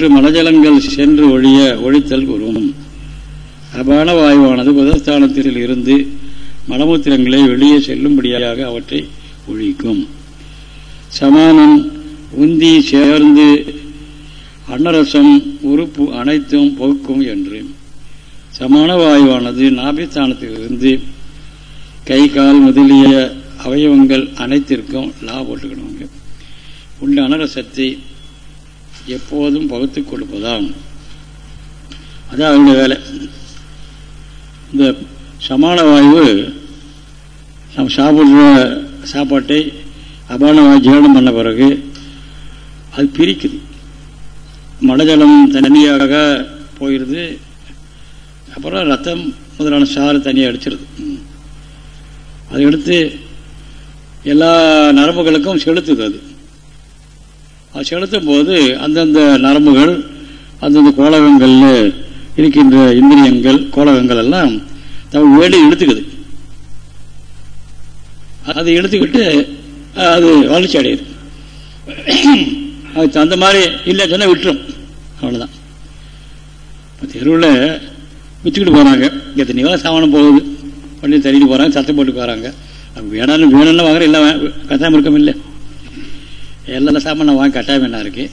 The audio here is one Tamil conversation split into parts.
மற்றும் மலஜலங்கள் சென்று ஒழிய ஒழித்தல் கூறும். அபான வாயுவானது புதஸ்தானத்தில் இருந்து மலமூத்திரங்களை வெளியே செல்லும்படியாக அவற்றை ஒழிக்கும். சமானம் உந்தி சேர்ந்து அன்னரசம் உறுப்பு அனைத்தும் போக்கும் என்று. சமான வாயுவானது நாபிஸ்தானத்திலிருந்து கை கால் முதலிய அவயவங்கள் அனைத்திற்கும் லா போட்டுக்கணுங்க. உள்ள அனரசத்தை எப்போதும் பகுத்து கொடுப்பதாம். அதான் அவருடைய வேலை. இந்த சமான வாயு நம்ம சாப்பிட்ற சாப்பாட்டை அபான வாயு ஜீரணம் பண்ண பிறகு அது பிரிக்குது. மலஜலம் தனியாக போயிடுது. அப்புறம் ரத்தம் முதலான சாறு தனியாக அடிச்சிருது. அதை எடுத்து எல்லா நரம்புகளுக்கும் செலுத்துது அது. செலுத்தும் போது அந்தந்த நரம்புகள் அந்தந்த கோலகங்களில் இருக்கின்ற இந்திரியங்கள் கோலகங்கள் எல்லாம் தம் வேடி இழுத்துக்குது. அதை இழுத்துக்கிட்டு அது வளர்ச்சி அடையுது. அது அந்த மாதிரி இல்லை சொன்னால் விட்டுரும். அவ்வளோதான் இப்போ தெருவில் விற்றுக்கிட்டு போகிறாங்க எத்தனையோ சாமானம் போகுது. பண்ணி தள்ளிட்டு போகிறாங்க சத்தம் போட்டு போகிறாங்க வேணாலும் வேணும்னு வாங்குற இல்லை கசாமல் இருக்கம் இல்லை. எல்லா சாமான் வாங்க கட்டாயம் என்ன இருக்கு?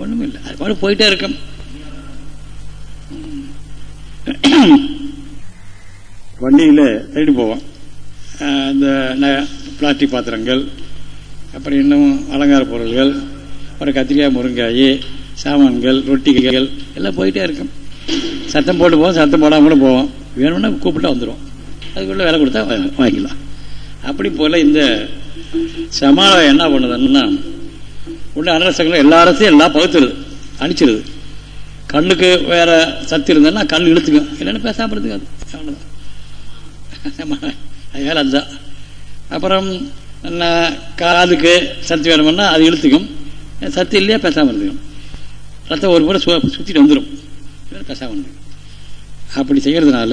ஒன்றும் இல்லை. அது பாட்டு போயிட்டே இருக்கும். வண்டியில் தள்ளிட்டு போவோம். இந்த பிளாஸ்டிக் பாத்திரங்கள் அப்புறம் இன்னும் அலங்கார பொருள்கள் அப்புறம் கத்திரிக்காய் முருங்காய் சாமான்கள் ரொட்டிகள் எல்லாம் போயிட்டே இருக்கும். சத்தம் போட்டு போவோம் சத்தம் போடாமல் கூட போவோம். வேணும்னா கூப்பிட்டா வந்துடும் அதுக்குள்ளே வேலை கொடுத்தா வாங்கிக்கலாம். அப்படி போல் இந்த சமாளம் என்ன பண்ணுதுன்னா உடனே அனரசங்கள் எல்லா அரசையும் எல்லாம் பகுத்துருது அடிச்சிருது கண்ணுக்கு வேற சத்து இருந்ததுன்னா கண் இழுத்துக்கும் இல்லைன்னு பேசாமல் இருந்துக்காது. அவ்வளோதான் அது அதுதான். அப்புறம் காதுக்கு சத்து வேணும்னா அது இழுத்துக்கும். சத்து இல்லையா பேசாமல் இருந்துக்கும். ரத்தம் ஒரு முறை சு சுற்றிட்டு வந்துடும் பேசாமல் இருந்துக்கும். அப்படி செய்கிறதுனால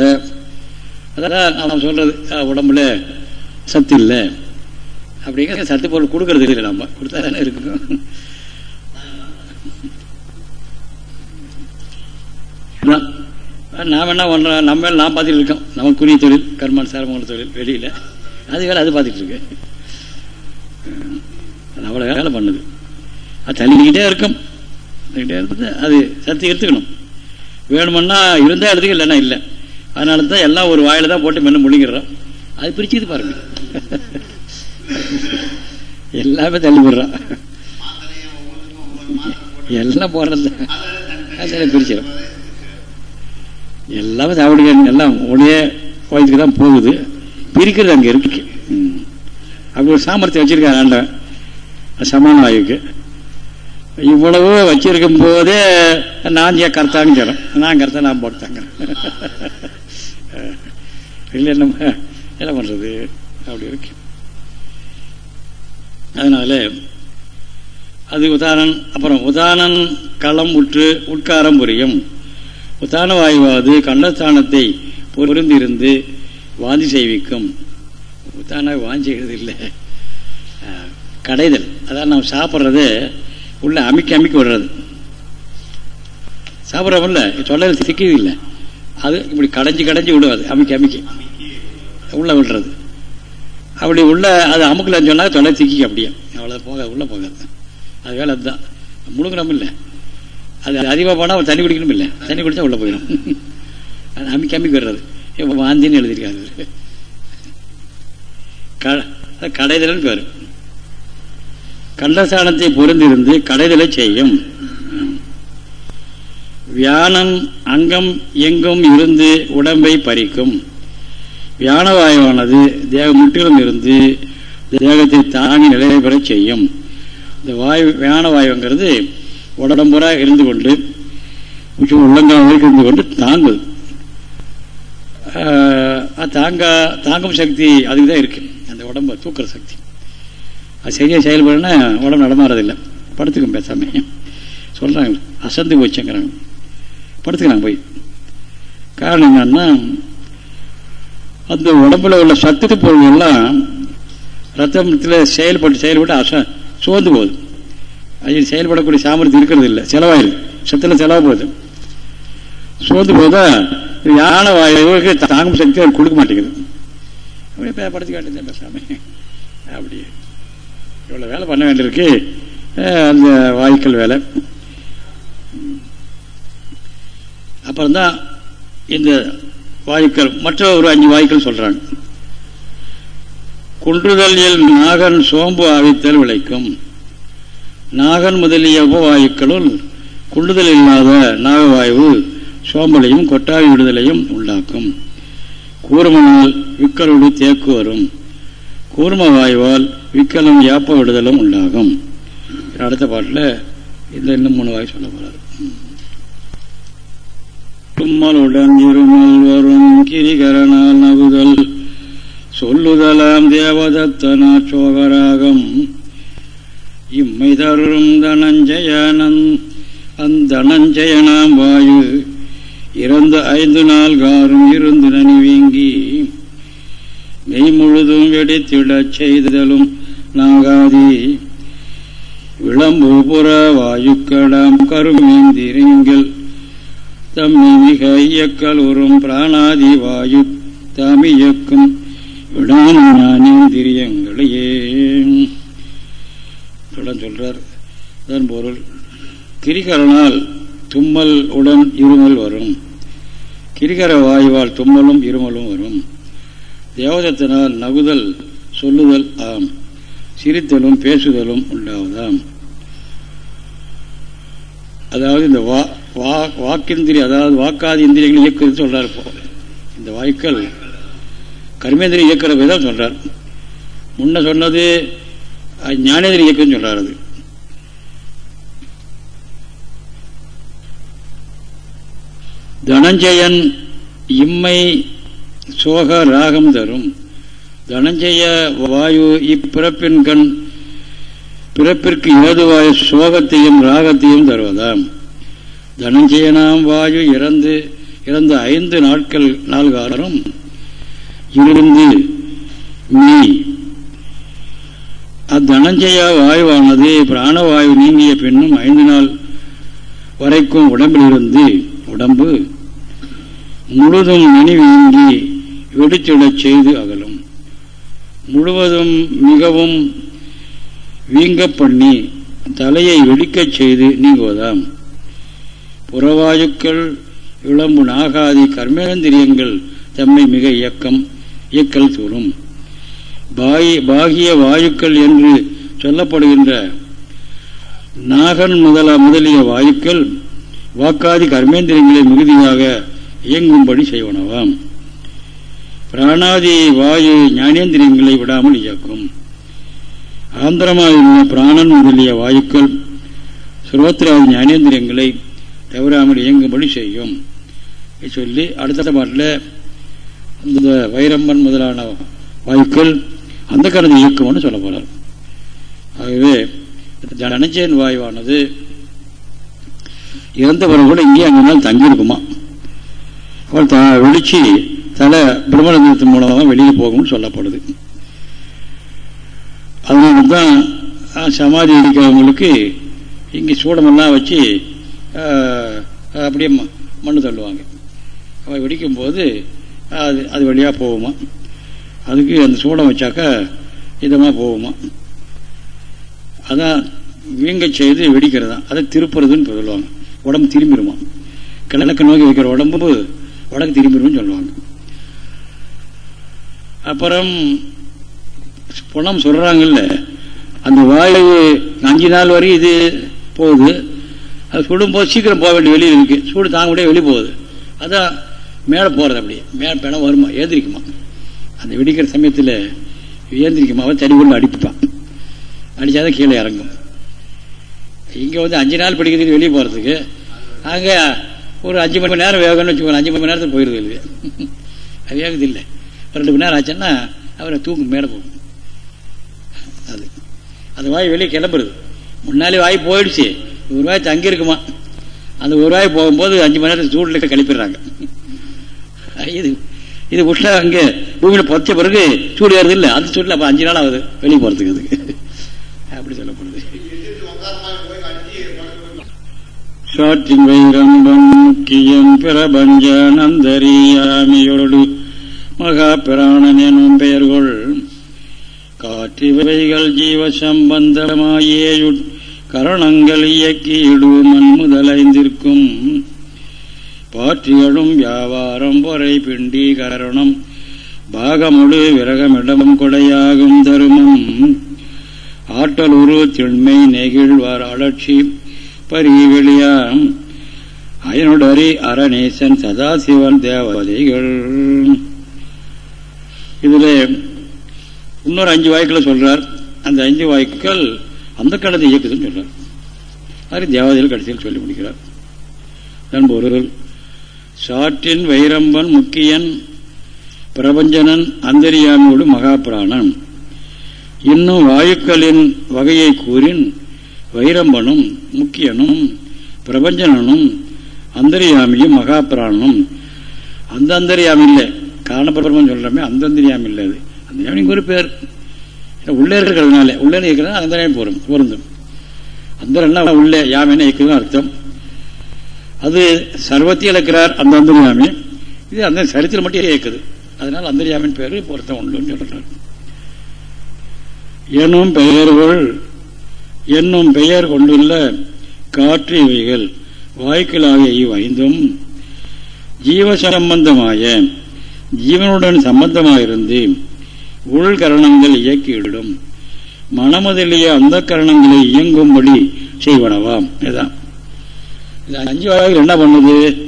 அதெல்லாம் நான் சொல்கிறது உடம்புல சத்து இல்லை. அப்படிங்கிற சத்து பொருள் கொடுக்கறது இல்லை நம்ம. கொடுத்தா தானே இருக்கும் நாம் என்ன பண்ணுறோம் நம்ம நான் பார்த்துட்டு இருக்கோம் நம்ம குறி தொழில் கர்மான் சாரமங்கல தொழில் வெளியில். அது வேலை அது பார்த்துட்டு இருக்கு. அவ்வளோ வேலை பண்ணுது. அது தள்ளிக்கிட்டே இருக்கும். இருந்தது அது சத்து எடுத்துக்கணும். வேணுமன்னா இருந்தால் எடுத்துக்க இல்லைன்னா இல்லை. அதனால தான் எல்லாம் ஒரு வாயில் தான் போட்டு மென்னு முழுங்கிடுறோம். அது பிரிச்சுது பாருங்கள் எல்லாமே தள்ளி விடுறான் எல்லாம் போடுறது. பிரிச்சிடும் எல்லாமே சாப்பிடுங்க. எல்லாம் உடனே கோயிலுக்கு தான் போகுது. பிரிக்கிறது அங்கே இருக்கு. அப்படி ஒரு சாமர்த்தியம் வச்சிருக்காங்க ஆண்டவன். சமான வாயுக்கு. இவ்வளவு வச்சிருக்கும் போதே நான் ஏன் கருத்தாங்க சொல்றேன் நான் கருத்தா நான் போட்டாங்கிறேன் இல்லை என்ன என்ன பண்றது? அப்படி இருக்கு. அதனால அது உதாரணம் அப்புறம் உதாரணம் களம் உற்று உட்காரம் புரியும். உத்தான வாயுவாது கண்டஸ்தானத்தை பொருந்திருந்து வாந்தி செய்விக்கும். உத்தான வாந்தி செய்கிறது இல்லை. கடைதல். அதாவது நம்ம சாப்பிட்றது உள்ள அமைக்க அமைக்க விடுறது. சாப்பிட்றோம்ல தொல்லையில் சிக்கிறது இல்லை. அது இப்படி கடைஞ்சி கடைஞ்சி விடுவாது. அமைக்க அமைக்க. உள்ள விடுறது. அப்படி உள்ள அது அமுக்கலன்னு சொன்னால் தொலை திக்கிக்க அப்படியே. அவ்வளோ போக உள்ள போகாது. அது வேலை அதுதான். முழுங்கணும் இல்லை. அது அதிகமாக போனால் தண்ணி குடிக்கணும் இல்லை. தண்ணி குடித்தா உள்ளே போயிடும். அது அமைக்க அமைக்க வர்றது இப்போ வாந்தின்னு எழுதியிருக்காரு கடைதலன்னு பேர். கண்டசானத்தை பொருந்திருந்து கடைதலை செய்யும். வியானம் அங்கம் எங்கும் இருந்து உடம்பை பறிக்கும். வியானவாயுவானது தேக முற்றிலும் இருந்து தேகத்தை தாங்கி நிலை பெற செய்யும். இந்த வாயு வியானவாயுங்கிறது உடம்புறா இருந்து கொண்டு உள்ளங்கால் வரைக்கும் இருந்து கொண்டு தாங்குது. தாங்க தாங்கும் சக்தி அதுக்கு தான் இருக்கு. அந்த உடம்பு தூக்குற சக்தி. அது சரியாக செயல்படுனா உடம்பு நடமாறதில்லை படுத்துக்கும் பேசாம. சொல்கிறாங்க அசந்து போச்சுங்கிறாங்க. படுத்துக்கிறாங்க போய். காரணம் என்னன்னா அந்த உடம்புல உள்ள சத்து பொருள்கள்லாம் ரத்தத்தில் செயல்பட்டு செயல்பட்டு அச சோர்ந்து போகுது. அது செயல்படக்கூடிய சாமர்த்தியம் இருக்கிறது இல்லை செலவாயிருது சத்தில் செலவாக போகுது. சோர்ந்து போதா யானை வாயுக்கு தாங்கும் சக்தி அவர் கொடுக்க மாட்டேங்குது. அப்படியே படுத்து காட்டுங்க பேசாம அப்படியே. இவ்வளோ வேலை பண்ண வேண்டியிருக்கு. அந்த வாயுக்கள் வேலை. அப்புறம்தான் இந்த வாயுக்கள் மற்ற ஒரு அஞ்சு வாயுக்கள் சொல்றாங்க. குன்றுதலில் நாகன் சோம்பு ஆவித்தல் விளைக்கும். நாகன் முதலிய உபவாயுக்களுள் குண்டுதல் இல்லாத நாகவாயு சோம்பலையும் கொட்டாவி விடுதலையும் உண்டாக்கும். கூர்மனால் விக்கலோடு தேக்கு வரும். கூர்ம வாயுவால் விக்கலும் யாப்ப விடுதலும் உண்டாகும். அடுத்த பாட்டில் இந்த இன்னும் மூணு வாயு சொல்ல போறாரு. தும்மலுடன் இருமல் வரும் கிரிகரனால் நவுதல் சொல்லுதலாம் தேவதத்தனா சோகராகம். இம்மை தரும் தனஞ்சயனன் அந்தனஞ்சயனாம் வாயு. இறந்த ஐந்து நாள் காரும் இருந்து நனி வீங்கி மெய் முழுதும் வெடித்திடச் செய்தலும் நாகாதி விளம்பு புற வாயுக்கடாம் கருமேந்திரிங்கள். தம்மி மிக இயக்கல் உறும் பிராணாதி வாயு தாமியக்கும் இயக்கும் ஞானேந்திரியங்களையே. சொல்றார். அதன் பொருள் கிரிகரனால் தும்மல் உடன் இருமல் வரும். கிரிகர வாயுவால் தும்மலும் இருமலும் வரும். தேவதத்தினால் நகுதல் சொல்லுதல் ஆம். சிரித்தலும் பேசுதலும் உண்டாவதாம். அதாவது இந்த வா வா வாக்கிந்திரி அதாவது வாக்காதி இந்திரியங்கள் இயக்குறது சொல்றார் இப்போ. இந்த வாய்க்கள் கர்மேந்திரி இயக்கிற விதம் சொல்றார். முன்ன சொன்னது ஞானேந்திரி இயக்கம் சொல்கிறார் அது. தனஞ்சயன் இம்மை சோக ராகம் தரும். தனஞ்சய வாயு இப்பிறப்பின் கண் பிறப்பிற்கு ஏதுவாய சோகத்தையும் ராகத்தையும் தருவதாம். தனஞ்சயனாம் வாயு இறந்து இறந்த ஐந்து நாட்கள் நாள்காலரும் இருந்து நீ அத்தனஞ்சய வாயுவானது பிராணவாயு நீங்கிய பின்னும் ஐந்து நாள் வரைக்கும் உடம்பிலிருந்து உடம்பு முழுதும் மணி வீங்கி வெடிச்சிடச் செய்து அகலும். முழுவதும் மிகவும் வீங்க பண்ணி தலையை வெடிக்கச் செய்து நீங்குவதாம். புறவாயுக்கள் இளம்பு நாகாதி கர்மேந்திரியங்கள் தம்மை மிக இயக்கம் இயக்கல் தூரும் பாகிய வாயுக்கள் என்று சொல்லப்படுகின்ற நாகன் முதல முதலிய வாயுக்கள் வாக்காதி கர்மேந்திரியங்களை மிகுதியாக இயங்கும்படி செய்வனவாம். பிராணாதி வாயு ஞானேந்திரியங்களை விடாமல் இயக்கும். ஆந்திரமாயுள்ள பிராணன் முதலிய வாயுக்கள் சுரோத்திராதி ஞானேந்திரியங்களை தவறாமல் இயங்கும்படி செய்யும். சொல்லி அடுத்த பாட்டில் இந்த வைரம்மன் முதலான வாயுக்கள் அந்த கருது இயக்கும்னு சொல்ல போறார். ஆகவே தனஞ்சயன் வாயுவானது இறந்தவர்கள் கூட இங்கே அங்கே தங்கியிருக்குமா? அவள் வெளிச்சு தலை பிரம்மரந்தத்தின் மூலமாக வெளியே போகும்னு சொல்லப்படுது. அதனால தான் சமாதி அடிக்கிறவங்களுக்கு இங்கே சூடமெல்லாம் வச்சு அப்படியே மண்ணு தள்ளுவாங்க. அவள் வெடிக்கும்போது அது அது வழியாக போகுமா? அதுக்கு அந்த சூடம் வச்சாக்கா இதமாக போகுமா? அதான் வீங்க செய்து வெடிக்கிறது? தான் அதை திருப்புறதுன்னு சொல்லுவாங்க. உடம்பு திரும்பிடுமா கிழக்கு நோக்கி வைக்கிற உடம்பு வடக்கு திரும்பிடும்னு சொல்லுவாங்க. அப்புறம் பணம் சொல்கிறாங்கல்ல அந்த வாயு அஞ்சு நாள் வரையும் இது போகுது. அது சுடும்போது சீக்கிரம் போக வேண்டிய வெளியில் இருக்கு. சூடு தாங்க முடியாது வெளியே போகுது. அதான் மேலே போகிறது அப்படியே மேலே பிணம் வருமா? ஏந்திரிக்குமா? அந்த வெடிக்கிற சமயத்தில் ஏந்திரிக்குமா? அவன் தடி கொண்டு அடிப்பான். அடித்தாதான் கீழே இறங்கும். இங்கே வந்து அஞ்சு நாள் படிக்கிறதுக்கு வெளியே போகிறதுக்கு அங்கே ஒரு அஞ்சு மணி நேரம் வேகம்னு வச்சுக்கோங்க. அஞ்சு மணி நேரத்தில் போயிடுது இல்லை அது வேகது இல்லை. ரெண்டு மணி நேரம் ஆச்சுன்னா அவரை தூக்கு மேலே போகும். அது. அந்த வாய் வெளியே கிளம்புறது. முன்னாலே வாய் போயிடுச்சு. ஒரு ரூபாய் தங்கியிருக்குமா அந்த ஒரு ரூபாய் போகும்போது அஞ்சு மணி நேரத்துக்கு சூடில் கழிப்பிடுறாங்க இது இது உஷ்ண அங்கே பூமியில் பொத்த பிறகு சூடு ஏறது இல்லை அந்த சூடில் அப்போ அஞ்சு நாள் ஆகுது வெளியே போகிறதுக்கு அதுக்கு அப்படி சொல்லப்படுது. சாற்றின் வைரம்பன் முக்கியம் பிரபஞ்ச நந்தரியாமியோடு மகா பிராணன் எனும் காற்று காற்றிவைகள் ஜீவ சம்பந்தமாயேயுட் கரணங்கள் இயக்கி மண் முதலைந்திருக்கும் பாற்றிகளும் வியாபாரம் பொறை பிண்டி கரணம். பாகமுடு விரகமிடமும் கொடையாகும் தருமம். ஆற்றல் உரு திண்மை நெகிழ்வார் அலட்சி பரிவெளியாம் அயனுடரி அரணேசன் சதாசிவன் தேவதைகள். இதில் இன்னொரு அஞ்சு வாய்க்களை சொல்றார். அந்த அஞ்சு வாய்க்கள் அந்த காலத்தை இயக்குதுன்னு சொல்றார். அது தேவாதிகள் கடைசியில் சொல்லி முடிக்கிறார். நண்பொருள் சாற்றின் வைரம்பன் முக்கியன் பிரபஞ்சனன் அந்தரியாமியோடு மகாபிராணன். இன்னும் வாயுக்களின் வகையை கூறின் வைரம்பனும் முக்கியனும் பிரபஞ்சனனும் அந்தரியாமியும் மகாபிராணனும். அந்த அந்தரியாமி இல்லை காரணப்பிரபம் சொல்றமே அந்த அந்தரியாமி இல்லை அது. அந்த ஒரு பேர். உள்ளே இருக்கிறதுனால உள்ளே இருக்கிறது அந்த நேரம் பொருந்தும் அந்த உள்ளே யாமின இயக்குதுன்னு அர்த்தம். அது சர்வத்தில் இருக்கிறார் அந்த அந்தரியாமி. இது அந்த சரித்திரம் மட்டும் இயக்குது. அதனால் அந்தரியாமின் பேர் பொருத்தம் உண்டுன்னு சொல்றார். எனும் பெயர்கள் என்னும் பெயர் கொண்டுள்ள காற்று இவைகள் வாய்க்களாக இவ்வைந்தும் ஜீவ சம்பந்தமாய ஜீவனுடன் சம்பந்தமாயிருந்து உள்கரணங்கள் இயக்கிவிடும். மனமதிலேயே அந்த கரணங்களை இயங்கும்படி செய்வனவாம். இதுதான். அஞ்சு வகைகள் என்ன பண்ணுது?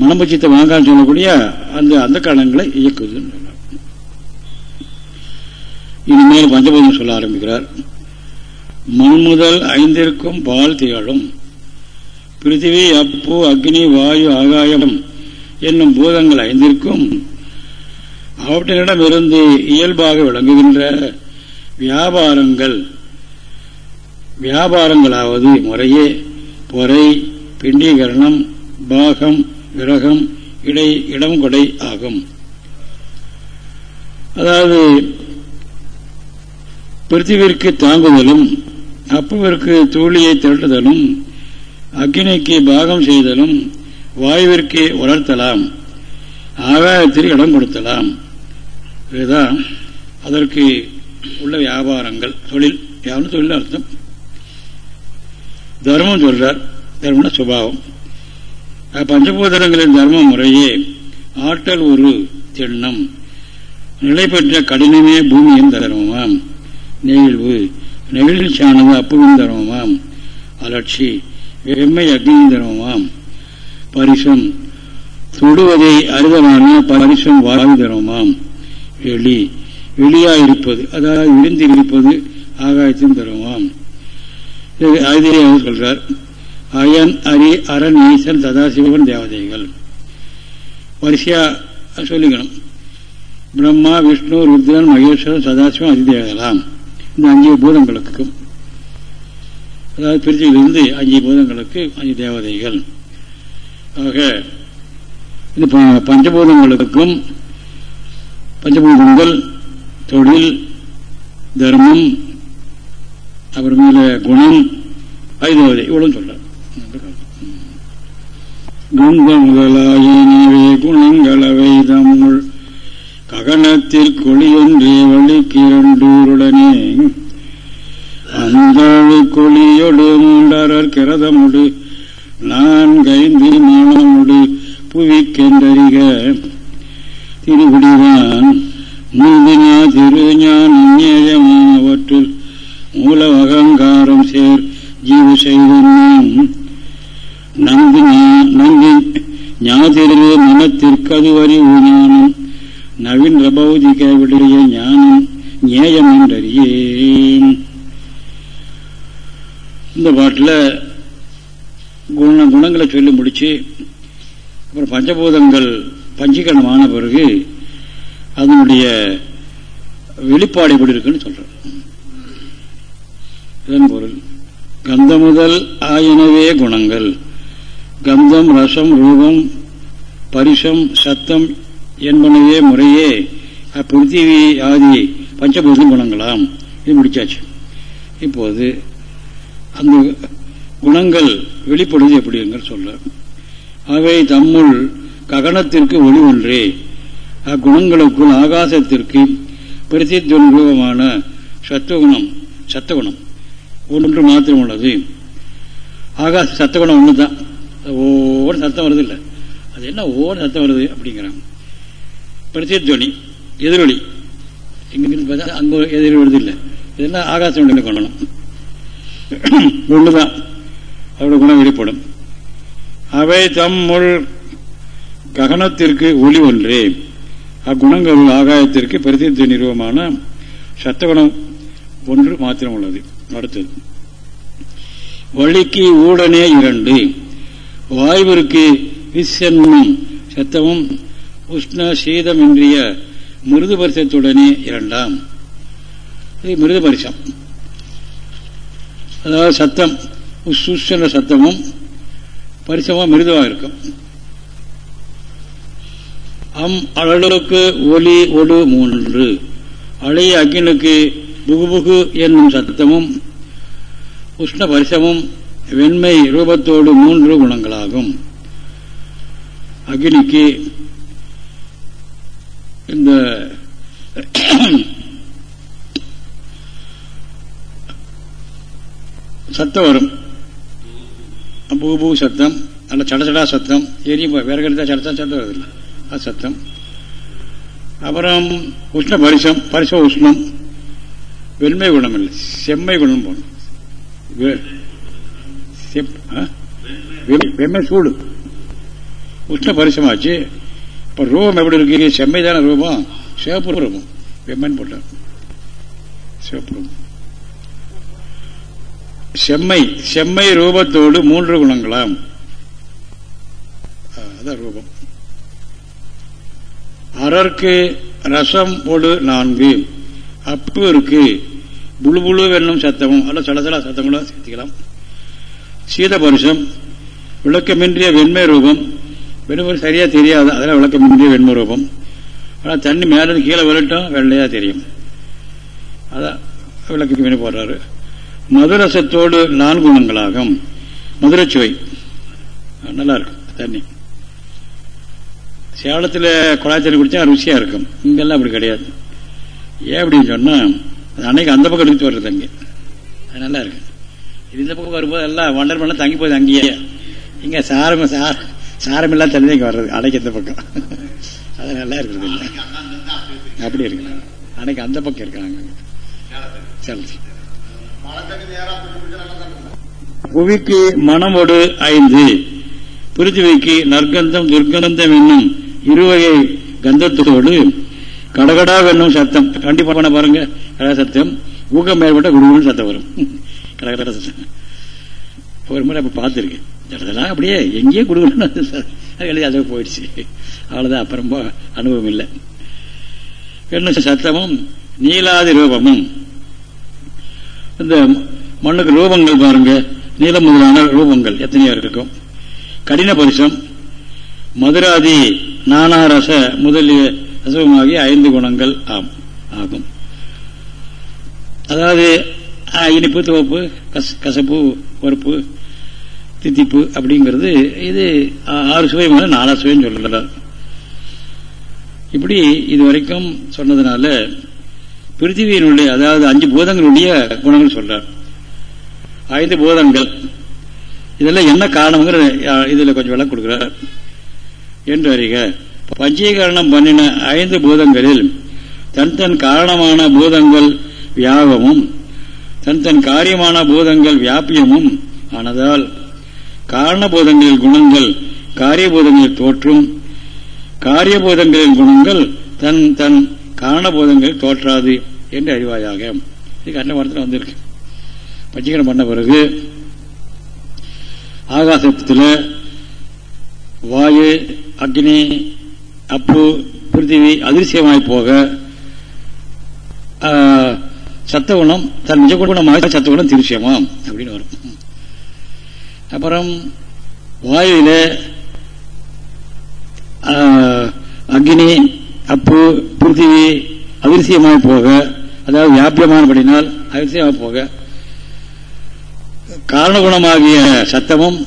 மனம்பட்சத்தை வாங்கான்னு சொல்லக்கூடிய அந்த அந்த கரணங்களை இயக்குது இனிமேல் பஞ்சபூதம் சொல்ல ஆரம்பிக்கிறார். மண் முதல் ஐந்திற்கும் பால் திகழும். பிருத்திவி அப்பு அக்னி வாயு ஆகாயம் என்னும் பூதங்கள் ஐந்திற்கும் அவற்றினிடம் இருந்து இயல்பாக விளங்குகின்ற வியாபாரங்கள் வியாபாரங்களாவது முறையே பொறை பிண்டீகரணம் பாகம் விரகம் இடை இடம் கொடை ஆகும். அதாவது பிருத்திவிற்கு தாங்குதலும் அப்புவிற்கு தூளியை திரட்டுதலும் அக்னிக்கு பாகம் செய்தலும் வாயுவிற்கு வளர்த்தலாம் ஆகாயத்திற்கு இடம் கொடுத்தலாம். இதுதான் அதற்கு உள்ள வியாபாரங்கள். தொழில் யாரும் தொழில் அர்த்தம். தர்மம் சொல்றார். தர்மன சுபாவம். பஞ்சபூதனங்களின் தர்ம முறையே ஆற்றல் ஒரு திண்ணம். நிலை பெற்ற கடினமே பூமியின் தர்மமாம். நெகிழ்வு நெகிழ்ச்சியானது அப்புவின் தர்மமாம். அலட்சி வெம்மை அக்னியின் தர்மமாம். பரிசம் தொடுவதை அறுதலான பரிசம் வாழ்வு தர்மமாம். வெளி வெளியாயிருப்பது அதாவது விழுந்திருப்பது ஆகாயத்தின் தருமாம் ஆயுதரியாக சொல்றார் அயன் அரி அரண் ஈசன் சதாசிவன் தேவதைகள். வரிசையா சொல்லிக்கணும். பிரம்மா விஷ்ணு ருத்ரன் மகேஸ்வரன் சதாசிவம் அதிதேவலாம் இந்த அஞ்சு பூதங்களுக்கும் அதாவது பிரிச்சிலிருந்து அஞ்சு பூதங்களுக்கு அஞ்சு தேவதைகள். ஆக இந்த பஞ்சபூதங்களுக்கும் பஞ்சபூதங்கள் தொழில் தர்மம் அப்புறமேல குணம் ஐதவதை இவ்வளவு சொல்றார். கந்த முதலாயினவே குணங்களவை தம்முள் ககனத்தில் கொளியொன்றே வழிக்கிரண்டூருடனே அந்த கொளியொடு மூண்டரர் கிரதமுடு. நான்கைந்து மானமுடு புவிக்கென்றறிக. திருவிடிதான் முந்தினா திருஞானேயமானவற்றுள் மூல அகங்காரம் சேர் ஜீவ செய்தான் நந்தி நந்தி ஞாதிரு மனத்திற்கு ஞானம் நவீன் ரபௌதிக விடைய ஞானம் ஞேயம் என்றறியேன் இந்த பாட்டில் குண குணங்களை சொல்லி முடிச்சு அப்புறம் பஞ்சபூதங்கள் பஞ்சீகரணமான பிறகு அதனுடைய வெளிப்பாடு எப்படி இருக்குன்னு சொல்றேன். இதன் பொருள் கந்தமுதல் ஆயினவே குணங்கள். கந்தம் ரசம் ரூபம் பரிசம் சத்தம் என்பனவே முறையே அப்பிருத்திவி ஆதி பஞ்சபூத குணங்களாம். இது முடிச்சாச்சு. இப்போது அந்த குணங்கள் வெளிப்படுவது எப்படிங்கிற சொல்ல அவை தம்முள் ககனத்திற்கு ஒளி ஒன்றே. அக்குணங்களுக்குள் ஆகாசத்திற்கு பிரசித்தொன் சத்துவகுணம் சத்தகுணம் ஒன்று மாத்திரம் உள்ளது ஆகாச சத்தகுணம் ஒன்று தான் ஒவ்வொரு சத்தம் வருது இல்லை அது என்ன ஒவ்வொரு சத்தம் வருது அப்படிங்கிறாங்க பிரத்யத்வனி எதிரொலி இங்கிருந்து பார்த்தா அங்கே எதிரொலி வருது இல்லை இதெல்லாம் ஆகாசம் கொள்ளணும். ஒன்றுதான் அவரோட குணம் வெளிப்படும். அவை தம்முள் ககனத்திற்கு ஒளி ஒன்றே. அக்குணங்கள் ஆகாயத்திற்கு பிரதித்த நிறுவமான சத்தகுணம் ஒன்று மாத்திரம் உள்ளது அடுத்தது. வழிக்கு ஊடனே இரண்டு. வாயுவிற்கு விசன்னும் சத்தமும் உஷ்ண சீதமின்றிய மிருது பரிசத்துடனே இரண்டாம். இது மிருது பரிசம் அதாவது சத்தம் உஷ்ண சத்தமும் பரிசமாக மிருதுவாக இருக்கும். அம் அழலுக்கு ஒலி ஒடு மூன்று. அழைய அக்கினுக்கு புகுபுகு என்னும் சத்தமும் உஷ்ண பரிசமும் வெண்மை ரூபத்தோடு மூன்று குணங்களாகும். அக்னிக்கு இந்த சத்தம் வரும். பூ பூ சத்தம் நல்ல சடச்சடா சத்தம் எரியும் விறகு எடுத்தால் சடச்சா சத்தம் வருதில்லை அது சத்தம் அப்புறம் உஷ்ண பரிசம் பரிச உஷ்ணம் வெண்மை குணம் இல்லை செம்மை குணம் போகணும் வெம்மை சூடு. உஷ்ண பரிசமாச்சு. இப்ப ரூபம் எப்படி இருக்கு? செம்மை தானே ரூபம்? சிவப்பு ரூபம். வெம்மன் போட்டார். சிவப்பு ரூபம். செம்மை செம்மை ரூபத்தோடு மூன்று குணங்களாம். அதான் ரூபம். அரற்கு ரசம் ஒழு நான்கு. அப்பு இருக்கு. புழு புழு வெண்ணும் சத்தமும் அல்ல சலசல சத்தங்களும் சேர்த்திக்கலாம். சீதபருஷம் விளக்கமின்றிய வெண்மை ரூபம். வெண்மை சரியா தெரியாது அதெல்லாம் விளக்கமின்றிய வெண்மை ரூபம். ஆனால் தண்ணி மேலே கீழே விளட்டும் வெள்ளையா தெரியும். அதான் விளக்கு மீன் போடுறாரு. மதுரசத்தோடு நான்கு குணங்களாகும் மதுரச்சுவை. நல்லா இருக்கும் தண்ணி. சேலத்தில் குழாய் குடித்தா ருசியாக இருக்கும். இங்கெல்லாம் அப்படி கிடையாது. ஏன் அப்படின்னு சொன்னா அன்னைக்கு அந்த பக்கம் எடுத்து வர்றது அங்கே. அது நல்லா இருக்கு. இந்த பக்கம் வரும்போது எல்லாம் வண்டர் பண்ணலாம் தங்கி போகுது அங்கேயே. இங்கே சாரம் சார சாரம் இல்லாத தண்ணி இங்கே வர்றது. அன்னைக்கு இந்த பக்கம். அது நல்லா இருக்குது இல்லை? அப்படி இருக்கு. அன்னைக்கு அந்த பக்கம் இருக்காங்க. சரி. புவிக்கு மனமோடு ஐந்து. பிருத்திவிக்கு நற்கந்தம் துர்கந்தம் என்னும் இருவகை கந்தத்தோடு கடகடா வேணும் சத்தம் கண்டிப்பா பாருங்க கடக சத்தம் ஊக்கம் மேற்பட்ட குடுகுடு சத்தம் வரும். கடகட சத்தம். ஒரு முறை அப்ப பார்த்துருக்கேன். அதெல்லாம் அப்படியே எங்கேயே குடுகுடு எழுதி அதை போயிடுச்சு. அவ்வளவுதான் அப்புறம் அனுபவம் இல்லை. என்ன சத்தமும் நீலாதி ரூபமும். இந்த மண்ணுக்கு ரூபங்கள் பாருங்க. நீளம் முதலான ரூபங்கள் எத்தனையோ இருக்கும். கடின பரிசம் மதுராதி நானாரச முதலிய ரசமாகி ஐந்து குணங்கள் ஆம் ஆகும். அதாவது இனிப்பு துவப்பு கசப்பு பருப்பு தித்திப்பு அப்படிங்கிறது இது ஆறு சுவை மேல நாலா சுவைன்னு சொல்லலாம் இப்படி இது வரைக்கும் சொன்னதுனால பிருத்திவியினுடைய அதாவது அஞ்சு பூதங்களுடைய குணங்கள் சொல்றார். ஐந்து பூதங்கள். இதெல்லாம் என்ன காரணம்ங்கிற இதுல கொஞ்சம் விலை கொடுக்குறார். என்று அறிக. பஞ்சீகரணம் பண்ணின ஐந்து பூதங்களில் தன் தன் காரணமான பூதங்கள் வியாபமும் தன் தன் காரியமான பூதங்கள் வியாபியமும் ஆனதால் காரணபூதங்களில் குணங்கள் காரியபூதங்களில் தோற்றும் காரியபூதங்களின் குணங்கள் தன் தன் காரணபூதங்களில் தோற்றாது என்று அறிவாயாக. இது கண்ட வந்திருக்கு. பஞ்சீகரணம் பண்ண பிறகு ஆகாசத்தில் வாயு அக்னி அப்பு பிருத்திவி அதிர்சியமாய் போக சத்தகுணம் தன் நிஜகுணமாக சத்தகுணம் திருச்சியமாம் அப்படின்னு வரும். அப்புறம் வாயுவில அக்னி அப்பு பிருத்திவி அதிர்சியமாய் போக அதாவது வியாபியமானபடினால் அதிர்சியமாக போக காரணகுணமாகிய சத்தமும்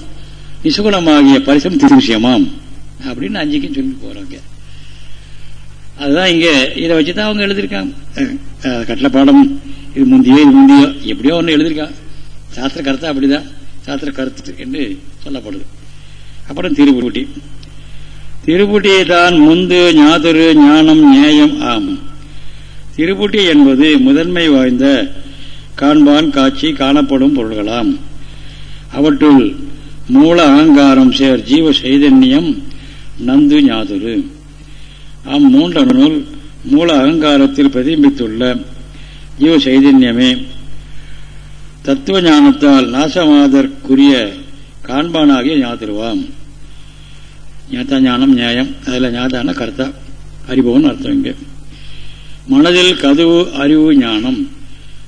நிசுகுணமாகிய பரிசம் திருவிஷயமாம் அப்படின்னு அஞ்சுக்கும் சொல்லி போறாங்க. அதுதான் இங்க இதை வச்சுதான் அவங்க எழுதியிருக்காங்க. கட்டளப்பாடம் இது முந்தியோ இது முந்தியோ எப்படியோ ஒன்று எழுதியிருக்கான் சாஸ்திர கருத்தா அப்படிதான். சாஸ்திர கருத்து என்று சொல்லப்படுது. அப்புறம் திருப்பூட்டி. திருப்பூட்டியை தான் முந்து ஞாதுரு ஞானம் நியாயம் ஆம். திருப்புட்டி என்பது முதன்மை வாய்ந்த காண்பான் காட்சி காணப்படும் பொருள்களாம். அவற்றுள் மூல அகங்காரம் சேர் ஜீவ சைதன்யம் நந்து ஞாதுரு. அம் நூல் மூல அகங்காரத்தில் பிரதிபித்துள்ள ஜீவ சைதன்யமே. தத்துவ ஞானத்தால் நாசமாதற்குரிய காண்பானாகிய ஞாதிருவாம். ஞாத்தா ஞானம் நியாயம் அதில் ஞாதான கர்த்தா அறிபவன் அர்த்தம் இங்கே. மனதில் கதுவு அறிவு ஞானம்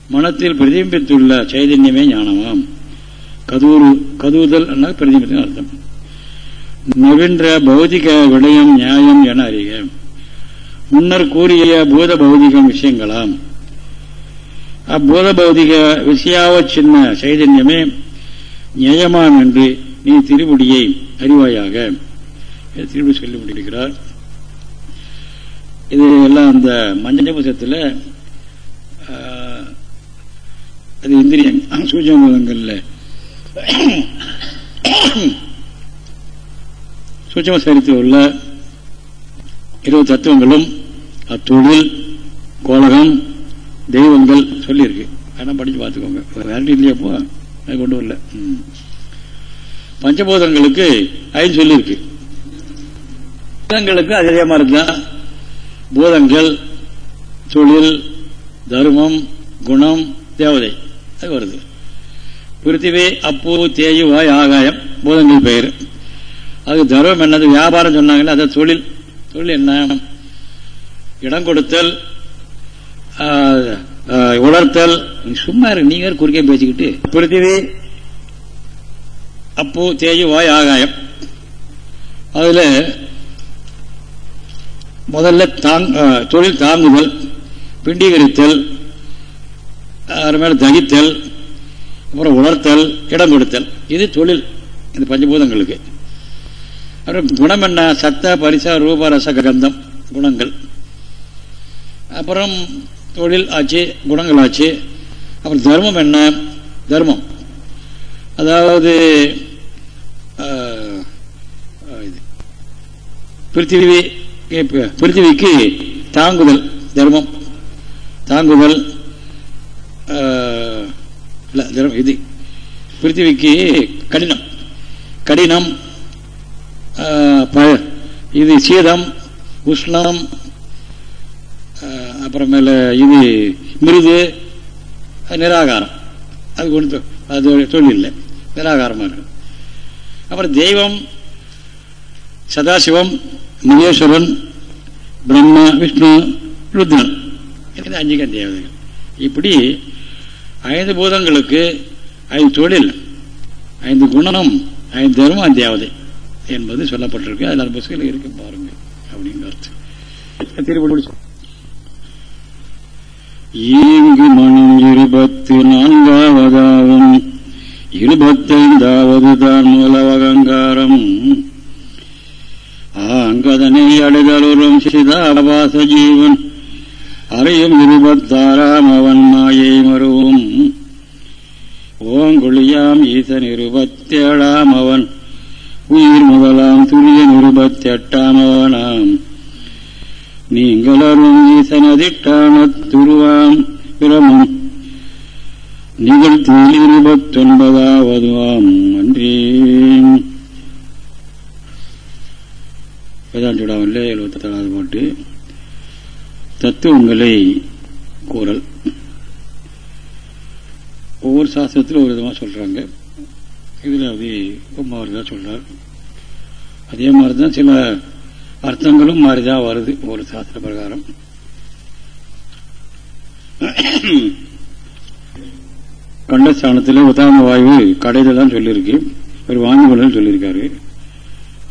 மனத்தில் பிரதிபித்துள்ள சைதன்யமே ஞானமாம். கதூரு கதுவுதல் பிரதிபித்தின் அர்த்தம். நவீன்ற பௌதிக விடயம் நியாயம் என அறிக. முன்னர் கூறிய பூத பௌதிகம் விஷயங்களாம். அப்பூத பௌதிக விஷயாவ சின்ன சைதன்யமே நியாயமாம் என்று நீ திருமுடியை அறிவாயாக. திருப்பி சொல்லி முடிக்கிறார் இது எல்லாம் அந்த மஞ்சள் புத்தகத்தில் அது இந்திரியம் சூச்சமங்கள்ல சூட்சம சரித்தில் உள்ள இருபது தத்துவங்களும் அத்தொழில் கோலகம் தெய்வங்கள் சொல்லியிருக்கு. வேணாம் படித்து பார்த்துக்கோங்க. வேற இல்லையாப்போ அது கொண்டு வரல. பஞ்சபூதங்களுக்கு ஐந்து சொல்லியிருக்கு. பூதங்களுக்கு அதே மாதிரி தான் பூதங்கள் தொழில் தர்மம் குணம் தேவதை. அது வருது. பிருத்திவி அப்பு தேயு வாய் ஆகாயம் பூதங்கள் பெயர். அது தர்மம் என்னது? வியாபாரம் சொன்னாங்கல்ல அது தொழில். தொழில் என்ன? இடம் கொடுத்தல் உணர்த்தல் சும்மா இருக்கு நீங்க குறுக்கே பேசிக்கிட்டு. பிருத்திவி. அப்பு தேயு வாய் ஆகாயம். அதுல முதல்ல தொழில் தாங்குதல் பிண்டீகரித்தல் மேல தகித்தல் அப்புறம் உணர்த்தல் இடம் கொடுத்தல். இது தொழில். இந்த பஞ்சபூதங்களுக்கு. அப்புறம் குணம் என்ன சத்த பரிச ரூப ரச கந்தம் குணங்கள். அப்புறம் தொழில் ஆச்சு குணங்கள் ஆச்சு. அப்புறம் தர்மம் என்ன? தர்மம். அதாவது பிருத்திவி பிருத்திவிக்கு தாங்குதல் தர்மம். தாங்குதல் இல்லை தர்மம் இது. பிருத்திவிக்கு கடினம். கடினம் இது சீதம் உஷ்ணம் அப்புறமேல இது மிருது நிராகாரம். அது கொண்டு அது தொழில் நிராகாரமாக இருக்கு. அப்புறம் தெய்வம் சதாசிவம் மகேஸ்வரன் பிரம்மா விஷ்ணு ருத்ரன். இது அஞ்சுகம் தேவதைகள். இப்படி ஐந்து பூதங்களுக்கு ஐந்து தொழில் ஐந்து குணனம் ஐந்து தர்மம் தேவதை. என்பது சொல்லப்பட்டிருக்கு. அதில் புஸ்தகம் இருக்கு பாருங்க அப்படின்னு அர்த்தம். திருப்பி ஈங்கு மனம் இருபத்து நான்காவதாகும். இருபத்தைந்தாவது தான் மூலவகங்காரம் ஆங்கதனை அடைதலுறும் சிதாபாச ஜீவன். அறையும் இருபத்தாறாம் அவன் மாயை மருவும். ஓங்குழியாம் ஈசன் இருபத்தேழாம் அவன். உயிர் முதலாம் துரியன் இருபத்தி எட்டாம் நீங்களரும் ஈசனதிட்டான துருவாம் பிரமம். நிகழ்த்தில் இருபத்தொன்பதாவதுவாம் நன்றி வேதாண்டிடாமல்ல எழுபத்தி ஏழாவது பாட்டு. தத்துவங்களை கூறல் ஒவ்வொரு சாஸ்திரத்திலும் ஒரு விதமாக சொல்றாங்க. இதில் அது மாறுதா சொல்றார். அதே மாதிரி தான் சில அர்த்தங்களும் மாறிதான் வருது ஒரு சாஸ்திர பிரகாரம். கண்டஸ்தானத்தில் உதாரண வாயு கடையில் சொல்லியிருக்கு. ஒரு வாங்கி கொள்ளல் சொல்லியிருக்காரு.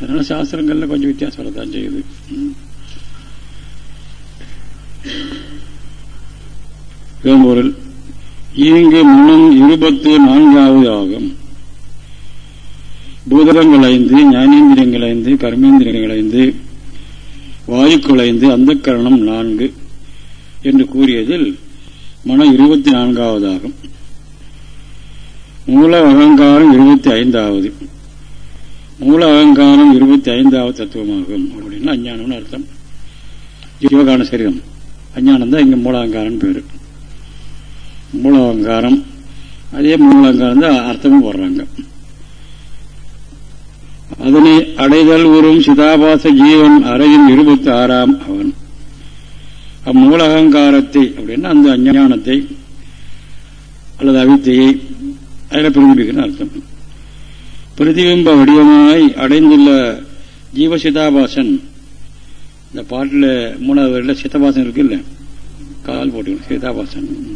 அதனால சாஸ்திரங்கள்ல கொஞ்சம் வித்தியாசம் வரதான் செய்யுது பூதகங்கள் ஐந்து ஞானேந்திரியங்கள் ஐந்து கர்மேந்திரியங்கள் ஐந்து வாயுக்கள் ஐந்து அந்த கரணம் நான்கு என்று கூறியதில் மனம் இருபத்தி நான்காவதாகும். மூல அகங்காரம் இருபத்தி ஐந்தாவது. மூல அகங்காரம் இருபத்தி ஐந்தாவது தத்துவமாகும் அப்படின்னா அஞ்ஞானம்னு அர்த்தம். ஜீவகான சரீரம். அஞ்ஞானம் தான் இங்க மூலாங்காரம் மூல அகங்காரம் அதே மூலாங்காரம் தான் அர்த்தமும் போடுறாங்க. அதனை அடைதல் உறும் சிதாபாச ஜீவன் அறையின் இருபத்தி ஆறாம் அவன். அம்மூல அகங்காரத்தை அப்படின்னா அந்த அஞ்ஞானத்தை அல்லது அவித்தையை அதில் பிரதிபிக்கணும் அர்த்தம். பிரதிபிம்ப வடிவமாய் அடைந்துள்ள ஜீவசிதாபாசன் இந்த பாட்டில் மூணாவது வரையில் சித்தபாசன் இருக்குல்ல? கால் போட்டுக்கணும் சீதாபாசன்.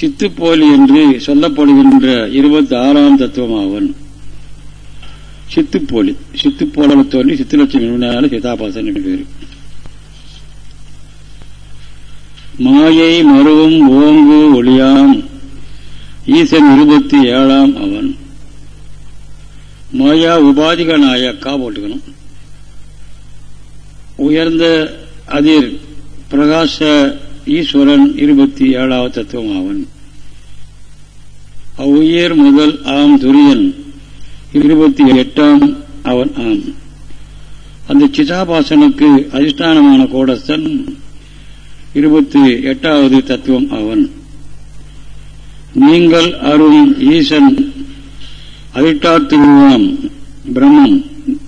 சித்துப்போலி என்று சொல்லப்படுகின்ற இருபத்தி ஆறாம் தத்துவமாவன் சித்துப்போலி சித்துப்போல தோன்றி சித்துலட்சம் முன்னால சீதாபாசன் என்று பேரு. மாயை மருவும் ஓங்கு ஒளியாம் ஈசன் இருபத்தி ஏழாம் அவன். மாயா உபாதிகனாய கா போட்டுக்கணும். உயர்ந்த அதிர் பிரகாச ஈஸ்வரன் இருபத்தி ஏழாவது தத்துவம் அவன் அவ்வுயர் முதல் ஆம் துரியன் இருபத்தி எட்டாம் அவன் ஆம். அந்த சிதாபாசனுக்கு அதிஷ்டானமான கோடஸ்தன் இருபத்தி எட்டாவது தத்துவம் அவன். நீங்கள் அருண் ஈசன் அதிட்டாத்துருவம் பிரம்மம்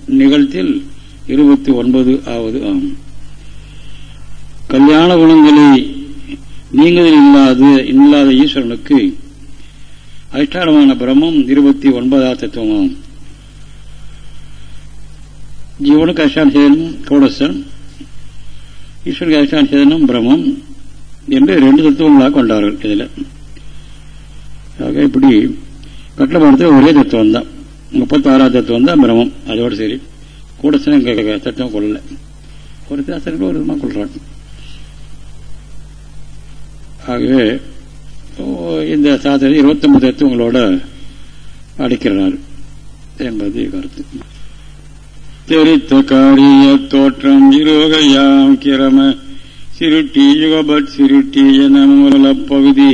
நிகழ்த்தில் இருபத்தி ஒன்பது ஆவது ஆம். கல்யாண குணங்களை நீங்குதல் இல்லாத இல்லாத ஈஸ்வரனுக்கு அதிஷ்டானமான பிரம்மம் இருபத்தி ஒன்பதாவது தத்துவமாகும் ஜீவனுக்கு அதிஷ்டான சேதனம் கோடசன் ஈஸ்வருக்கு அதிஷ்டான சேதனம் பிரம்மம் என்று ரெண்டு தத்துவங்களாக கொண்டார்கள் இதில். ஆக இப்படி கட்டளப்பாடத்தில் ஒரே தத்துவம் தான். முப்பத்தாறாவது தத்துவம் தான் பிரம்மம். அதோடு சரி. கூடசனம் தத்துவம் கொள்ளலை. ஒரு சாஸ்திரங்கள் ஒரு விதமாக கொள்றாங்க. ஆகவே இந்த சாஸ்திரத்தை இருபத்தொன்பது தத்துவங்களோட அடிக்கிறார் என்பது கருத்து. தெரித்த காரிய தோற்றம் இருவகையாம் கிரம சிருட்டி யுகபட் சிருட்டி என மூல பகுதி.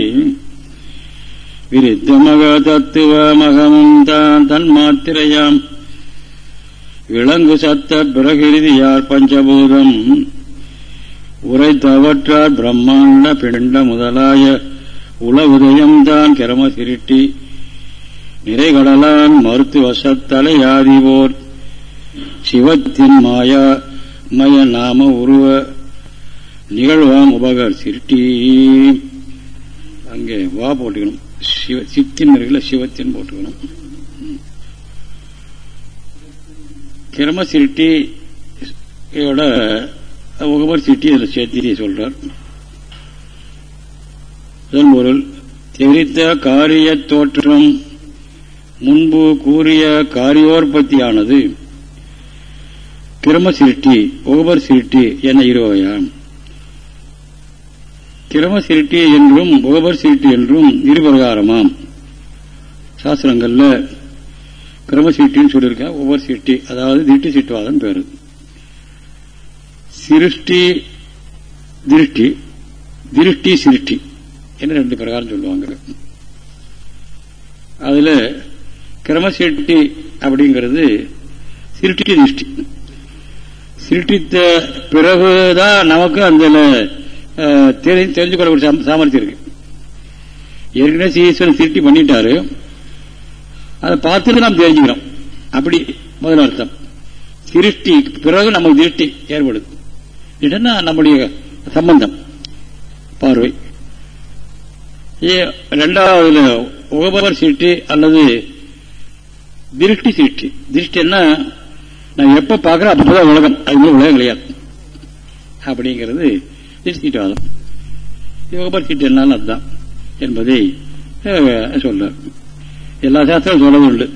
விரித்த மக தத்துவ மகமும் தான் தன் மாத்திரையாம். விலங்கு சத்த பிரகிருதியார் பஞ்சபூதம். உரைத்தவற்றார் பிரம்மாண்ட பிண்ட முதலாய உலவுதயம்தான் கிரம சிருட்டி நிறைகடலான் மருத்துவசத்தலையாதிவோர் சிவத்தின் மாயா மய நாம உருவ. நிகழ்வாம் உபகர் சிருட்டி அங்கே வா போட்டுக்கணும். சிவ சித்தின் இருக்குல்ல சிவத்தின் போட்டுக்கணும். கிரம சிருட்டியோட உகபர் சிட்டி அதில் சேர்த்தி சொல்றார். இதன் பொருள் தெரித்த காரிய தோற்றம் முன்பு கூறிய காரியோற்பத்தியானது கிரம சிருட்டி உகபர் சிருட்டி என இருவகையாம் கிரம சிருட்டி என்றும் உகபர் சிருட்டி என்றும் இருபிரகாரமாம். சாஸ்திரங்கள்ல கிரம சீட்டின்னு சொல்லியிருக்கேன் ஒவ்வொரு சீட்டி அதாவது திட்டு சீட்டுவாதம் பேரு. சிருஷ்டி திருஷ்டி திருஷ்டி சிருஷ்டி. என்று ரெண்டு பிரகாரம் சொல்லுவாங்க? அதுல கிரமசிருஷ்டி அப்படிங்கிறது சிருஷ்டி திருஷ்டி. சிருஷ்டித்த பிறகுதான் நமக்கு அந்த தெரிஞ்சு கொள்ளக்கூடிய சாமர்த்தியம் இருக்கு. ஏற்கனவே ஈஸ்வரன் சிருஷ்டி பண்ணிட்டாரு. அதை பார்த்துட்டு நாம் தெரிஞ்சுக்கிறோம். அப்படி முதல் அர்த்தம். சிருஷ்டி பிறகு நமக்கு திருஷ்டி ஏற்படுது. இதுன்னா நம்முடைய சம்பந்தம் பார்வை. ரெண்டாவதுல உகபர் சீட்டு அல்லது திருஷ்டி சீட்டு. திருஷ்டின்னா நான் எப்ப பார்க்கிறேன் அப்பதான் உலகம். அது மாதிரி உலகம் கிடையாது. அப்படிங்கிறது திருஷ்டிவாதம். உகபர் சீட்டு என்னாலும் அதுதான் என்பதை சொல்ற எல்லா சாஸ்திரம் சொல்றது உண்டு.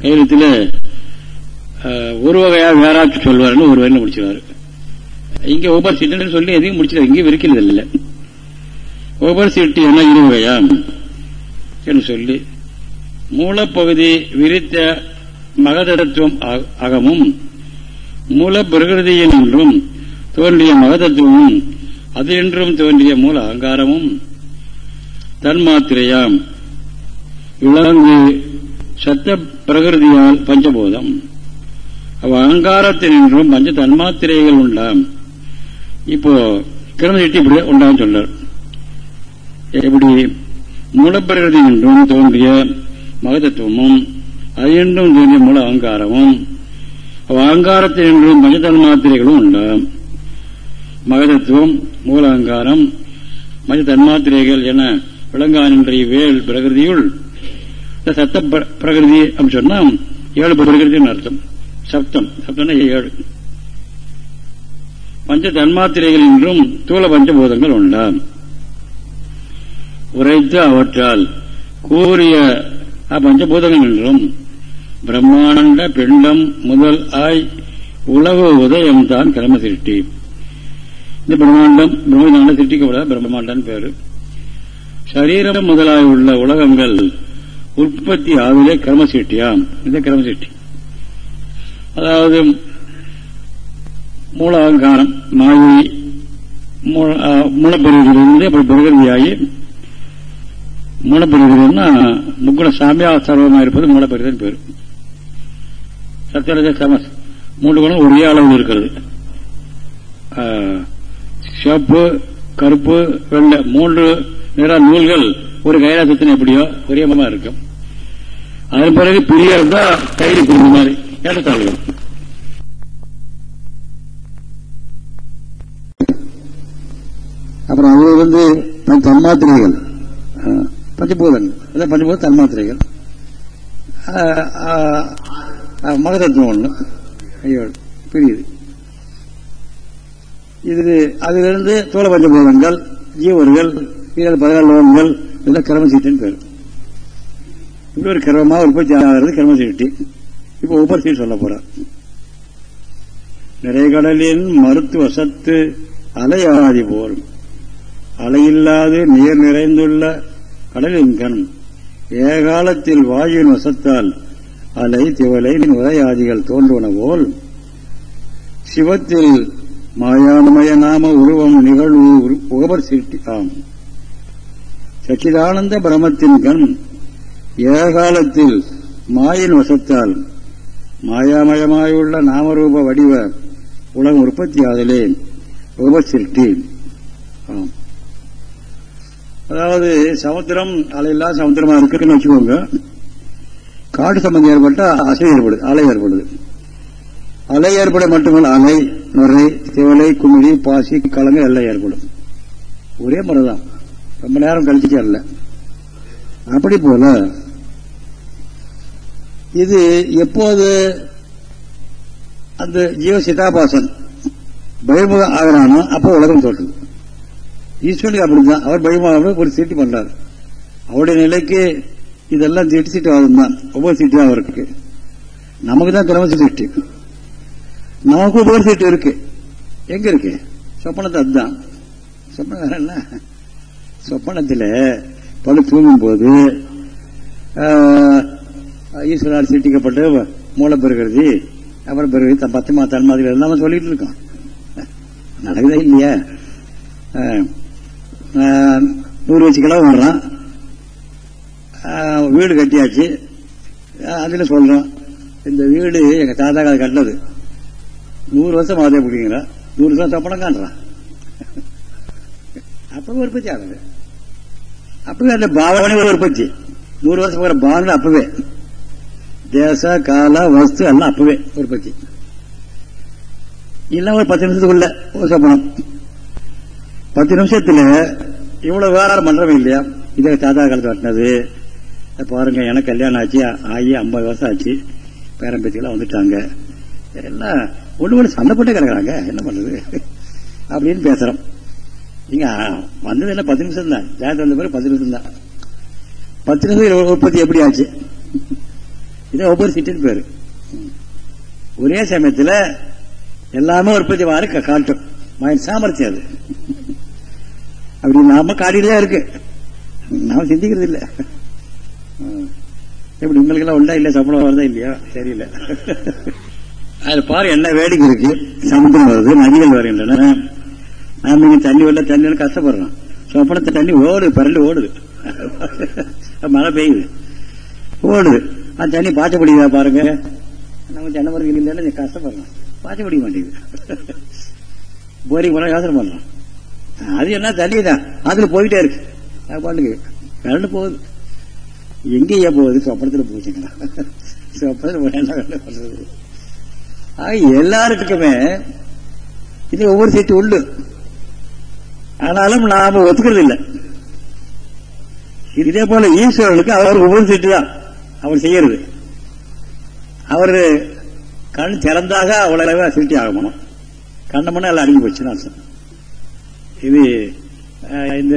கையெழுத்தில் ஒரு வகையா வேறாச்சு சொல்வாருன்னு ஒரு வரையில முடிச்சிருவாரு இங்க ஓபர் சீட்டுன்னு சொல்லி எதையும் முடிச்சிருவாரு இங்கே விரிக்கிறது இல்லை ஓபர் சீட்டு என்ன இரு என்று சொல்லி மூலப்பகுதி விரித்த மகதத்துவம் அகமும் மூல பிரகிருதியின் என்றும் தோன்றிய மகதத்துவமும் அது என்றும் தோன்றிய மூல அகங்காரமும் தன்மாத்திரையாம். இழந்து சத்த பிரகிருதியால் பஞ்சபோதம். அவ அகங்காரத்தினின்றும் பஞ்ச தன்மாத்திரைகள் உண்டாம். இப்போ கிரமசிட்டி இப்படி உண்டாம் சொன்னார். எப்படி மூலப்பிரகிருதி என்றும் தோன்றிய மகதத்துவமும் அது என்றும் தோன்றிய மூல அகங்காரமும் அகங்காரத்தில் என்றும் மஞ்சள் தன்மாத்திரைகளும் உண்டாம் மகதத்துவம் மூல அகங்காரம் மஞ்ச தன்மாத்திரைகள் என விளங்கானின்றி வேல் பிரகிருதியுள் சத்த பிரகிருதி அப்படின்னு சொன்னா ஏழு பிரகிருதின்னு அர்த்தம். சப்தம் சப்தம்னா ஏழு. பஞ்ச தன்மாத்திரைகள் என்றும் தூள பஞ்சபூதங்கள் உண்டாம் உரைத்து அவற்றால் கூறிய அப்பஞ்சபூதங்கள் என்றும் பிரம்மாண்ட பிண்டம் முதல் ஆய் உலக உதயம் தான் கிரம சிருஷ்டி. இந்த பிரம்மாண்டம் பிரம்மதாண்ட சிருஷ்டிக்கப்படாத பிரம்மாண்டம் பேரு. சரீரம் முதலாய் உள்ள உலகங்கள் உற்பத்தி ஆவிலே கிரம சிருஷ்டியாம். இந்த கிரம சிருஷ்டி. அதாவது மூலாகாரம் மாயை மூலப்பெருவிலிருந்து அப்படி பிரகதியாகி மூலப்பெருவினா முக்குண சாமியா சர்வமாக இருப்பது மூலப்பெருதன் பேர். சத்தியரஜ சமஸ். மூன்று குணம் ஒரே அளவில் இருக்கிறது. சிவப்பு கருப்பு வெள்ளை மூன்று நிற நூல்கள் ஒரு கைலாசத்தின் எப்படியோ ஒரே இருக்கும். அதன் பிறகு பிரியா இருந்தா கையில் பிரிஞ்ச மாதிரி. ஏற்றத்தாழ்வுகள் அப்புறம் அது வந்து தன்மாத்திரைகள். பஞ்சபூதங்கள். அதான் பஞ்சபூத தன்மாத்திரைகள். மகதத்துவம் ஒண்ணு. பிரியுது. இது அதிலிருந்து தோழ பஞ்சபூதங்கள் ஜீவர்கள் பதினாலு லோகங்கள் இதெல்லாம் கிரம சீட்டுன்னு பேர். இப்படி ஒரு கிரமமாக உற்பத்தி ஆகிறது கிரம சீட்டு. இப்போ ஒவ்வொரு சீட்டு சொல்ல போறார் நிறைகடலின் மருத்துவ சத்து அலையாதி போல். அலையில்லாது நீர் நிறைந்துள்ள கடலின் கண் ஏகாலத்தில் வாயுவின் வசத்தால் அலை திவலை உரையாதிகள் தோன்றுவன போல் சிவத்தில் மாயாமய நாம உருவம் நிகழ்வு உகபர் சிருஷ்டி ஆம் சச்சிதானந்த பிரமத்தின் கண் ஏகாலத்தில் மாயின் வசத்தால் மாயாமயமாயுள்ள நாமரூப வடிவ உலகம் உற்பத்தி ஆதலே உபசிருஷ்டி ஆம். அதாவது சமுத்திரம் அலையில்லா சமுத்திரமா இருக்குன்னு வச்சுக்கோங்க. காட்டு சம்பந்தம் ஏற்பட்டா அசை ஏற்படுது அலை ஏற்படுது. அலை ஏற்பட மட்டுமல்ல அலை நுரை திவலை குமிழி பாசி கலங்க எல்லாம் ஏற்படும். ஒரே முறைதான். ரொம்ப நேரம் கழிச்சுட்டே அல்ல அப்படி போல இது எப்போது அந்த ஜீவ சிதாபாசன் பயமுகம் ஆகிறானோ அப்போ உலகம் தோற்றுது. ஈஸ்வரனுக்கு அப்படிதான் அவர் பயமாக ஒரு சீட்டு பண்றாரு. அவருடைய நிலைக்கு இதெல்லாம் திட்டு சீட்டுவாதம் தான் ஒவ்வொரு சீட்டு அவருக்கு நமக்கு தான் கிரம சீட்டு நமக்கு ஒவ்வொரு சீட்டு இருக்கு. எங்க இருக்கு? சொப்பனத்தை அதுதான். சொப்பனம் வேற என்ன? சொப்பனத்தில் பழு தூங்கும் போது ஈஸ்வரால் சீட்டிக்கப்பட்டு மூளை பெறுகிறது அப்புறம் பெறுகிறது பத்து தன்மாதிரி எல்லாம் சொல்லிட்டு இருக்கோம் நடக்குதா இல்லையா? நூறு வச்சு கிளம்ப வர்றான். வீடு கட்டியாச்சு. அதில் சொல்கிறான் இந்த வீடு எங்க தாத்தா கால கட்டினது. நூறு வருஷம் மாதே பிடிக்கிறான் நூறு வருஷம் தப்பணம் காட்டுறான் அப்பவே உற்பத்தி ஆகுது. அப்பவே அந்த பாவனை உற்பத்தி. நூறு வருஷம் போகிற பாவனை அப்பவே. தேச கால வஸ்து எல்லாம் அப்பவே உற்பத்தி. இல்லை ஒரு பத்து நிமிஷத்துக்குள்ள ஒரு சப்பனம் பத்து நிமிஷத்துல இவ்வளவு வேற மன்றம் இல்லையா? இதே தாத்தா காலத்து கட்டினது. பாருங்க எனக்கு கல்யாணம் ஆச்சு ஆகி ஐம்பது வருஷம் ஆச்சு. பேரம்பேத்திகளாம் வந்துட்டாங்க. எல்லாம் ஒண்ணு ஒண்ணு சண்டைப்பட்டே கிடக்குறாங்க. என்ன பண்றது? அப்படின்னு பேசுறோம். நீங்க வந்தது என்ன பத்து நிமிஷம் தான் ஜாதகம் வந்த பிறகு பத்து நிமிஷம் தான் பத்து நிமிஷம் உற்பத்தி எப்படி ஆச்சு? இதை ஒவ்வொரு சிட்டின்னு பேரு. ஒரே சமயத்தில் எல்லாமே உற்பத்தி வாரு காட்டும். மயின் சாமர்த்தியம் அது. அப்படி நாம காட்டிட்டு தான் இருக்கு. நாம சிந்திக்கிறது இல்லை. எப்படி உங்களுக்கு எல்லாம் உண்டா இல்ல சம்பளம் வருதா இல்லையா? தெரியல. அது பாரு என்ன வேடிக்கை இருக்கு. சமுத்திரம் வருது நதிகள் வருகின்றன. நாம இங்க தண்ணி வரல தண்ணி கஷ்டப்படுறோம். சொப்பனத்தை தண்ணி ஓடுது பரண்டு ஓடுது. மழை பெய்யுது. ஓடுது. அந்த தண்ணி பாய்ச்ச முடியுதா பாருங்க. நம்ம தென்னை இல்லைன்னா கஷ்டப்படுறோம். பாய்ச்ச முடிய மாட்டேங்குது. போரிங் பண்ண யோசனை பண்ணலாம். அது என்ன தண்ணி தான் அதுல போயிட்டே இருக்கு. பாட்டுக்கு கரண்ட் போகுது. எங்கேயே போகுது? சொப்பனத்துல போச்சுங்களா? சொப்பனத்துல என்ன பண்றது ஆக எல்லாருக்குமே இது ஒவ்வொரு சீட்டு உண்டு. ஆனாலும் நாம ஒத்துக்கிறது இல்லை இதே போல ஈஸ்வரனுக்கு அவர் ஒவ்வொரு சீட்டு தான் அவர் செய்யறது. அவர் கண் திறந்தாக அவ்வளவு சிருஷ்டி ஆகணும். கண்ணமன்னா எல்லாம் அடங்கி போச்சுன்னு அர்த்தம். இது இந்த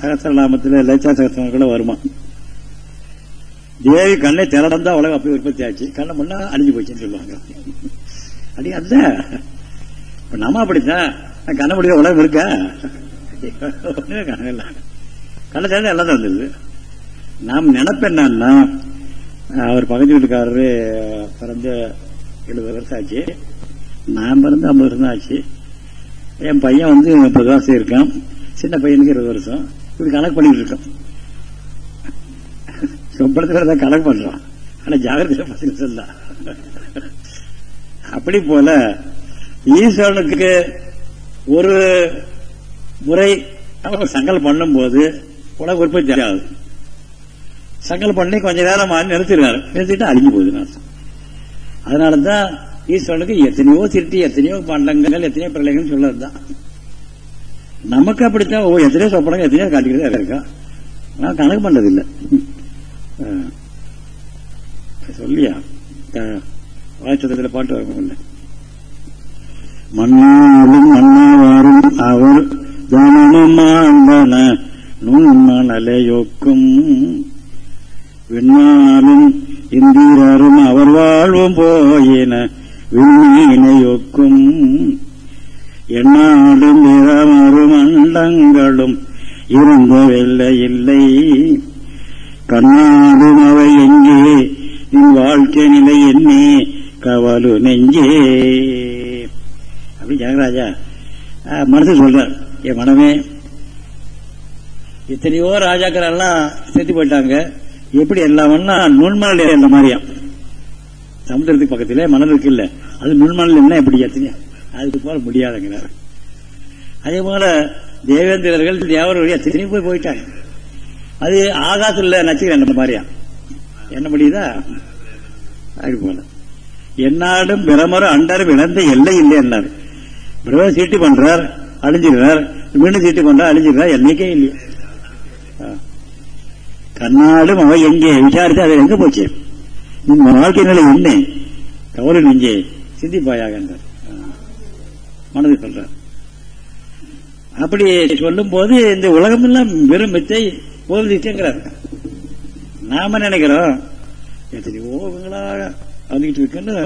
சகசிரநாமத்தில் லலிதா சகசிரம் கூட வருமா? தேவி கண்ணை திறந்தா உலகம் அப்படி உற்பத்தி ஆச்சு. கண்ணை முன்னா அழிஞ்சு போச்சுன்னு சொல்லுவாங்க. அப்படி அந்த இப்ப நம்ம அப்படித்தான். கண்ண முடிய உலகம் இருக்கா கண்ணை திறந்தா எல்லாம் தான் வந்துருது நாம் நினைப்பேன் என்னன்னா அவர் பக்கத்து வீட்டுக்காரரு பிறந்த எழுபது வருஷம் ஆச்சு. நான் பிறந்து ஐம்பது வருஷம் ஆச்சு. என் பையன் வந்து முப்பது வருஷம் இருக்கான் சின்ன பையனுக்கு இருபது வருஷம். இப்படி கணக்கு பண்ணிட்டு இருக்கோம் தான் கணக்கு பண்றான். ஆனா ஜாகிரதையில பசங்க சொல்ல அப்படி போல ஈஸ்வரனுக்கு ஒரு முறை அவர் சங்கல் பண்ணும் போது உலக உற்பத்தி ஆகுது சங்கல் பண்ணி கொஞ்ச நேரம் நிறுத்திடுறாரு நிறுத்திட்டு அழிஞ்சு போகுது அதனாலதான் ஈஸ்வரனுக்கு எத்தனையோ திருட்டி எத்தனையோ பண்டங்கள் எத்தனையோ பிரளயங்கள் சொல்லதுதான் நமக்கு அப்படித்தான். ஓ எத்தனையோ சொப்பனங்க எத்தனையோ காட்டிக்கிறதா இருக்கா? நான் கணக்கு பண்றதில்லை சொல்லியா? வாய்ச்சத்தில் பாட்டு வரல மன்னாலும் மன்னாவாரும் அவர் ஜனனமாண்டன நுண்மணலையொக்கும் விண்ணாலும் இந்திரரும் அவர் வாழ்வும் போயின விண்மீனையொக்கும் எண்ணாடும் இரமரும் அண்டங்களும் இருந்தவில்லை இல்லை. கண்ணாடும் அவை எங்கே? நின் வாழ்க்கை நிலை என்னே? கவலு நெஞ்சே. அப்படி ஜெகராஜா மனசு சொல்றார் என் மனமே. எத்தனையோ ராஜாக்கள் எல்லாம் செத்து போயிட்டாங்க. எப்படி எல்லாம்னா நுண்மணல் இந்த மாதிரியா. சமுத்திரத்துக்கு பக்கத்துல மணல் இருக்கு இல்ல அது நுண்மணல் என்ன எப்படி ஏற்றுங்க அதுக்கு போல முடியாதுங்கிறார். அதே போல தேவேந்திரர்கள் தேவர்கள் எத்தனையும் போய் போயிட்டாங்க. அது ஆகாசத்தில் நச்சுக்கிறேன் அந்த மாதிரியா? என்ன முடியுதா? அது போல. என்னாடும் பிரமரும் அண்டரும் இழந்த எல்லை இல்லை என்னார் பிரதமர் சீட்டு பண்றார் அழிஞ்சிருந்தார் மீண்டும் சீட்டு பண்றார் அழிஞ்சிருந்தார் என்னைக்கே இல்லையா. கண்ணாலும் அவ எங்கே? விசாரித்து அது எங்க போச்சு? இந்த வாழ்க்கை நிலை என்ன? கவலை நெஞ்சே. சிந்திப்பாயாக என்றார் மனது சொல்றார். அப்படி சொல்லும் போது இந்த உலகம் எல்லாம் வெறும் மித்தை போதிச்சுங்கிறார் நாம நினைக்கிறோம் எத்தனையோ இவங்களாக வந்துகிட்டு இருக்குன்னு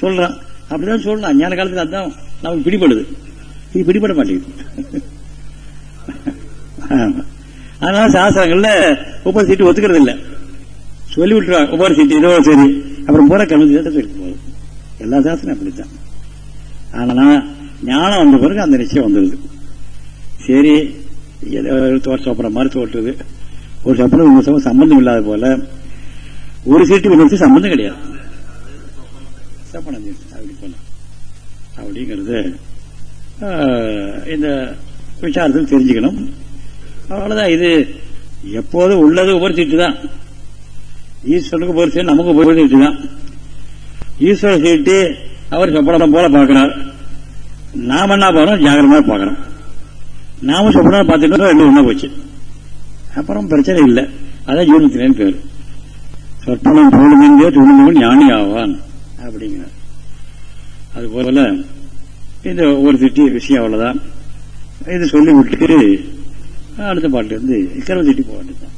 சொல்றான். அப்படிதான் சொல்லலாம் ஞான காலத்துல அதான் நமக்கு பிடிபடுது. இது பிடிபட மாட்டேங்குது. அதனால சாஸ்திரங்கள்ல ஒவ்வொரு சீட்டு ஒத்துக்கிறது இல்லை சொல்லி விட்டுருவாங்க ஒவ்வொரு சீட்டு இதோ சரி. அப்புறம் போற கலந்து சொல்லி எல்லா சாஸ்திரம் அப்படித்தான். ஆனா ஞானம் வந்த பிறகு அந்த நிச்சயம் வந்துடுது சரி தோற்ற சொப்பனம் மாதிரி தோற்றுது. ஒரு சொப்பனம் இன்னொரு சம்பந்தம் இல்லாத போல ஒரு சீட்டு இன்னொரு சம்பந்தம் கிடையாது. சொப்பனம் அப்படி போல அப்படிங்கிறது இந்த விசாரத்தில் தெரிஞ்சுக்கணும். அவ்வளவுதான். இது எப்போதும் உள்ளது உபரிச்சிட்டு தான். ஈஸ்வரனுக்கு ஒரு நமக்கு உபரிச்சிட்டு சீட்டு தான். ஈஸ்வர சொல்லிட்டு அவர் சொப்பனம் போல பார்க்கிறார். நாம என்ன பார்க்கறோம் ஜாகிரமா பார்க்கறோம் நாம சொப்பனம் பார்த்துட்டு ரெண்டு ஒண்ணா போச்சு. அப்புறம் பிரச்சனை இல்லை. அதான் ஜீவனத்தினேன்னு பேர். சொற்பனம் போடுமென்றே துணிந்தவன் ஞானி ஆவான் அப்படிங்கிறார். அது போல இந்த ஒரு திட்டி விஷயம் அவ்வளவுதான். இது சொல்லி விட்டு அடுத்த பாட்டு வந்து இக்கரை திட்டி போக வேண்டியதான்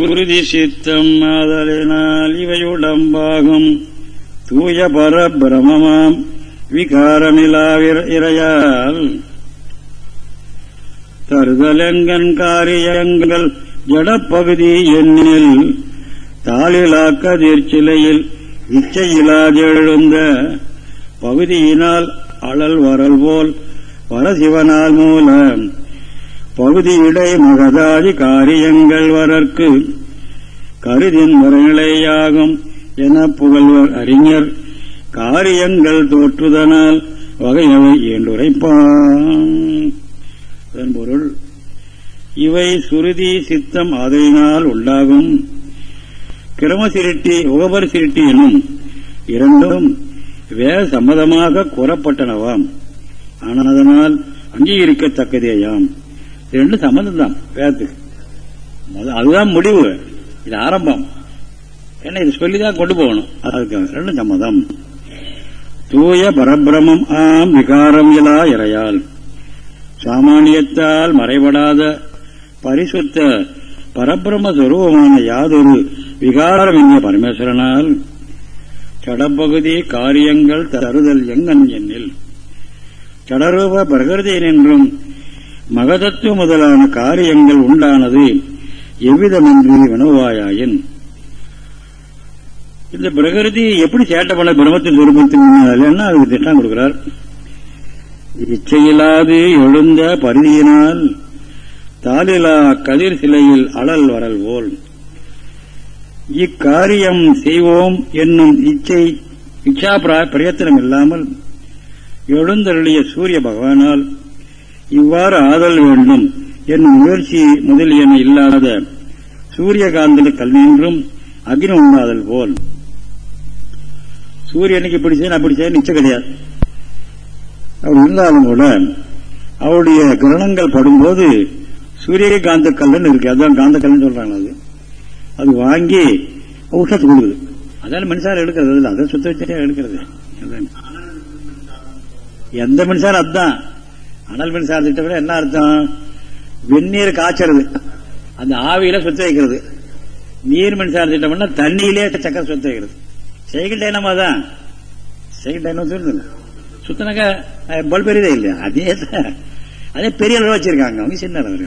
குருதி சித்தம் ஆதலினால் இவையுடம்பாகும். தூய பர பிரமமாம். விகாரமிலா இறையால் தருதலெங்கன் காரியங்கள் ஜடப்பகுதி எண்ணில் தாளிலா கதிர்ச்சிலையில் இச்சையிலாதெழுந்த பகுதியினால் அழல் வரல் போல் வரசிவனால் மூல. பகுதியிடை மகதாதி காரியங்கள் வரற்கு கருதின் வரநிலையாகும் என புகழ்வர் அறிஞர் காரியங்கள் தோற்றுதனால் வகையவை என்றுரைப்பான் பொருள் இவை சுருதி சித்தம் ஆதலினால் உண்டாகும். கிரம சிருட்டி உகபர் சிருட்டி எனும் இரண்டும் வே சம்மதமாக கூறப்பட்டனவாம். ஆனால் அதனால் அங்கீகரிக்கத்தக்கதேயாம். ரெண்டு சம்மந்தம் தான் வேதத்துக்கு அதுதான் முடிவு. இது ஆரம்பம். ஏன்னா இது சொல்லிதான் கொண்டு போகணும். அதுக்கு ரெண்டும் சம்மதம்? தூய பரபிரமம் ஆம் விகாரம் இலா இறையால். சாமானியத்தால் மறைபடாத பரிசுத்த பரபிரம சுரூபமான யாதொரு விகாரம் என்ற பரமேஸ்வரனால் சடப்பகுதி காரியங்கள் தருதல் எங்கன் என்னில். சடரூப பிரகிருதியினின்றும் மகதத்துவ முதலான காரியங்கள் உண்டானது எவ்விதமின்றி வினவாயின் இந்த பிரகிருதி எப்படி சேட்டை பண்ண பிரம்மத்தின் சுரூபத்தின் அதுக்கு திட்டம் கொடுக்கிறார். இச்சையில்லாது எழுந்த பருதியினால் தாலிலா கதிர் சிலையில் அழல் வரல் போல். இக்காரியம் செய்வோம் என்னும் இச்சை இச்சா பிரயத்தனம் இல்லாமல் எழுந்தருளிய சூரிய பகவானால் இவ்வாறு ஆதல் வேண்டும் என்னும் முயற்சி முதலியன இல்லாத சூரியகாந்தன கல்வியின்றும் அக்னி உண்டாதல் போல். சூரியனுக்கு இப்படி செய்ய அப்படி செய்ய நிச்சயம் கிடையாது. அப்படி இருந்தாலும் கூட அவருடைய கிரணங்கள் படும்போது சூரிய காந்த கல்லன் இருக்கு. அதுதான் காந்த கல்லன் சொல்றாங்க அது. அது வாங்கி உஷத்து கொடுக்குது அதான மின்சாரம் எடுக்கிறது இல்லை அதை சுத்த வச்சரியா எடுக்கிறது. எந்த மின்சாரம் அதுதான். அனல் மின்சாரத்தை விட என்ன அர்த்தம்? வெந்நீர் காய்ச்சறது. அந்த ஆவியில சுத்த வைக்கிறது. நீர் மின்சாரம் திட்டம்னா தண்ணியிலே சக்கரை சுத்த வைக்கிறது. சைக்கிள் டைனமா தான் சைக்கிள் டைனம் சொல்லுங்க சுத்தனாக்க பல்ப் பெரியதே இல்லையா அதே தான் அதே பெரிய அளவு வச்சிருக்காங்க அவங்க சின்ன அளவு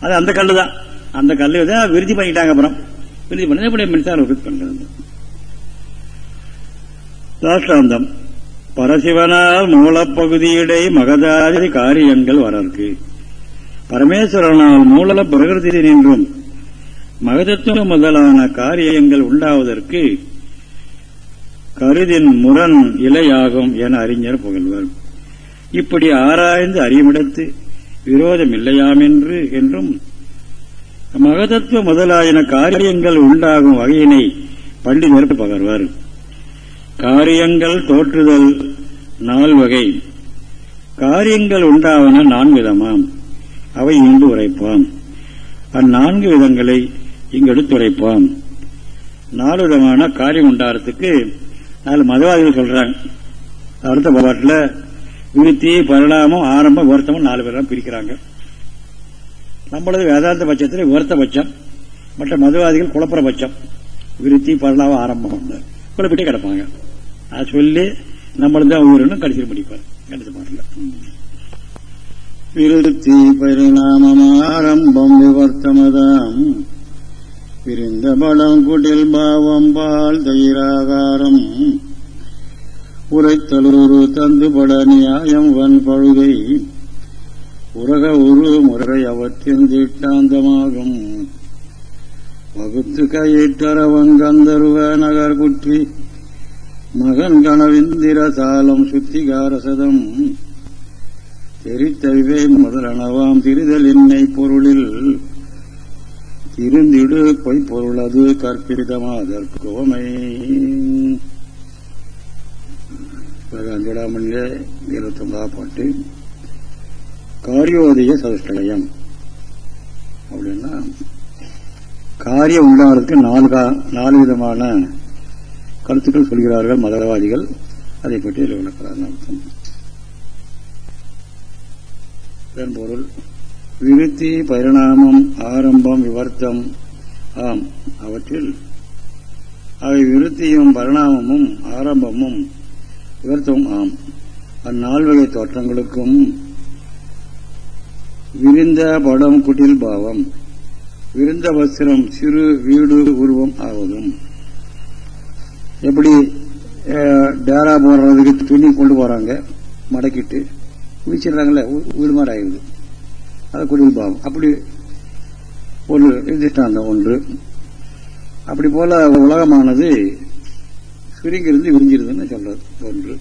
அது அந்த கல்லு தான் அந்த கல்லு தான் விருதி பண்ணிட்டாங்க அப்புறம் விருதி பண்ணி இப்படி மின்சாரம் உற்பத்தி பண்றது ராஷ்டிராந்தம் பரசிவனால் மூலப்பகுதியிடை மகதாதி காரியங்கள் வரற்கு பரமேஸ்வரனால் மூல பிரகிருதி நின்றும் மகதத்துவம் முதலான காரியங்கள் உண்டாவதற்கு கருதின் முரண் இலையாகும் என அறிஞர் புகழ்வர். இப்படி ஆராய்ந்து அறிவிடத்து விரோதம் இல்லையாமென்று என்றும் மகதத்துவ முதலாயின காரியங்கள் உண்டாகும் வகையினை பண்டிதர் பகர்வர் காரியங்கள் தோற்றுதல் நால் வகை. காரியங்கள் உண்டாவன நான்கு விதமாம். அவை இன்று உரைப்பாம். அந்நான்கு விதங்களை இங்கு எடுத்துரைப்போம். நாலு விதமான காரியம் உண்டாகிறதுக்கு நாலு மதவாதிகள் சொல்றாங்க. அடுத்த பாட்டில் விருத்தி பரிணாமம் ஆரம்பம் வருத்தமும் நாலு பேர் பிரிக்கிறாங்க. நம்மளது வேதாந்த பட்சத்தில் வருத்த பட்சம் மற்ற மதவாதிகள் குழப்புற பட்சம். விருத்தி பரிணாமம் ஆரம்பம் குழப்பிட்டே கிடப்பாங்க. அதை சொல்லி நம்மளது தான் கடைசியில் படிப்பார் கடைசி பாட்டில். விருத்தி பரிணாமம் ஆரம்பம் விவர்த்தமதாம் பிரிந்த பழங்குடில் பாவம் பால் தயிராகாரம். உரைத்தலூரு தந்துபட நியாயம் வன் பழுகை உலக உரு முறை அவற்றின் திட்டாந்தமாகும். வகுத்து கையிட்டரவங்கந்தருவ நகர் குற்றி மகன் கணவிந்திர சாலம் சுத்திகாரசதம். தெரித்தவிவை முதலனவாம் திரிதல் என்னை பொருளில். திருந்திடு பொய்ப்பொருளது கற்பிதமாதற்கோமை அஞ்சிடாமலே இருபத்தி ஒன்பதாம் பாட்டு காரியோதய சதுஷ்டலயம். அப்படின்னா காரியம் உண்டாகிறதுக்கு நாலு நாலு விதமான கருத்துக்கள் சொல்கிறார்கள் மதவாதிகள். அதை பற்றி விளக்கிறார் அர்த்தம். பொருள் விருத்தி பரிணாமம் ஆரம்பம் விவர்த்தம். ஆம் அவற்றில். அவை விருத்தியும் பரிணாமமும் ஆரம்பமும் விவர்த்தமும் ஆம். அந்நால்வகை தோற்றங்களுக்கும் விரிந்த படம் குட்டில் பாவம் விருந்த வஸ்திரம் சிறு வீடு உருவம் ஆவதும். எப்படி டேரா போடுறதுக்கு துணி கொண்டு போறாங்க மடக்கிட்டு குளிச்சிடுறாங்களே வீடு மாதிரி ஆயிடுது அது குடில் பாவம். அப்படி ஒரு திஷ்டாந்தம் ஒன்று. அப்படி போல உலகமானது சுருங்கிருந்து விரிஞ்சிருதுன்னு சொல்றது ஒன்று.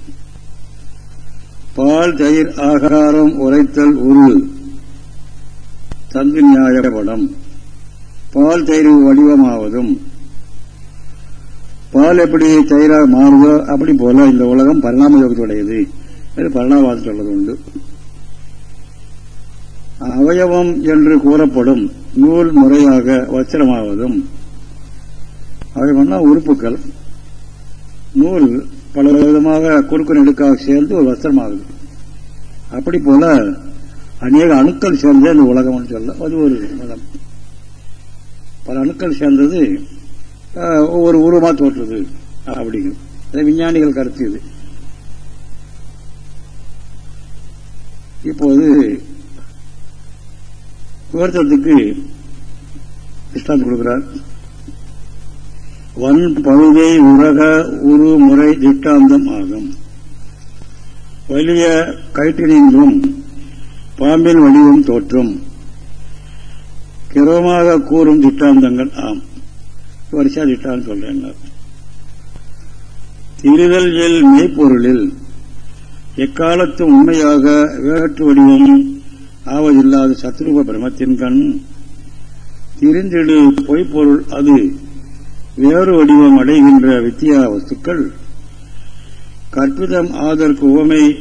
பால் தயிர் ஆகாரம் உரைத்தல் உரு. தந்து நியாயப்படம். பால் தயிர் வடிவமாவதும். பால் எப்படி தயிராக மாறுதோ அப்படி போல இந்த உலகம் பரிணாம யோகத்துடையது. பரிணாமவாதம் சொல்வது உண்டு. அவயவம் என்று கூறப்படும் நூல் முறையாக வச்சிரமாவதும் அவயவம்னா உறுப்புகள். நூல் பல விதமாக குறுக்கு நெடுக்காக சேர்ந்து ஒரு வஸ்திரமாகுது. அப்படி போல அநேக அணுக்கள் சேர்ந்தே இந்த உலகம்னு சொல்ல அது ஒரு மதம். பல அணுக்கள் சேர்ந்தது ஒவ்வொரு உருவமாக தோற்றுது அப்படிங்கிறது. விஞ்ஞானிகள் கருத்து இது. இப்போது விவரத்துக்கு இஷ்டாந்து கொடுக்கிறார். வன் பழுதை உலக உரு முறை திட்டாந்தம் ஆகும். வலிய கயிற்றினின்றும் பாம்பின் வடிவம் தோற்றும். கிரமமாக கூறும் திட்டாந்தங்கள் ஆம். வருஷா திட்டான்னு சொல்றேன் திருதல் எல் மெய்ப்பொருளில் எக்காலத்து உண்மையாக வேற்று வடிவம் ஆவதில்லாத சத்ருப பிரமத்தின் கண். திரிந்திடு பொய்ப்பொருள் அது. வேறு வடிவம் அடைகின்ற வித்தியா வஸ்துக்கள். கற்பிதம் ஆதற்கு உவமை.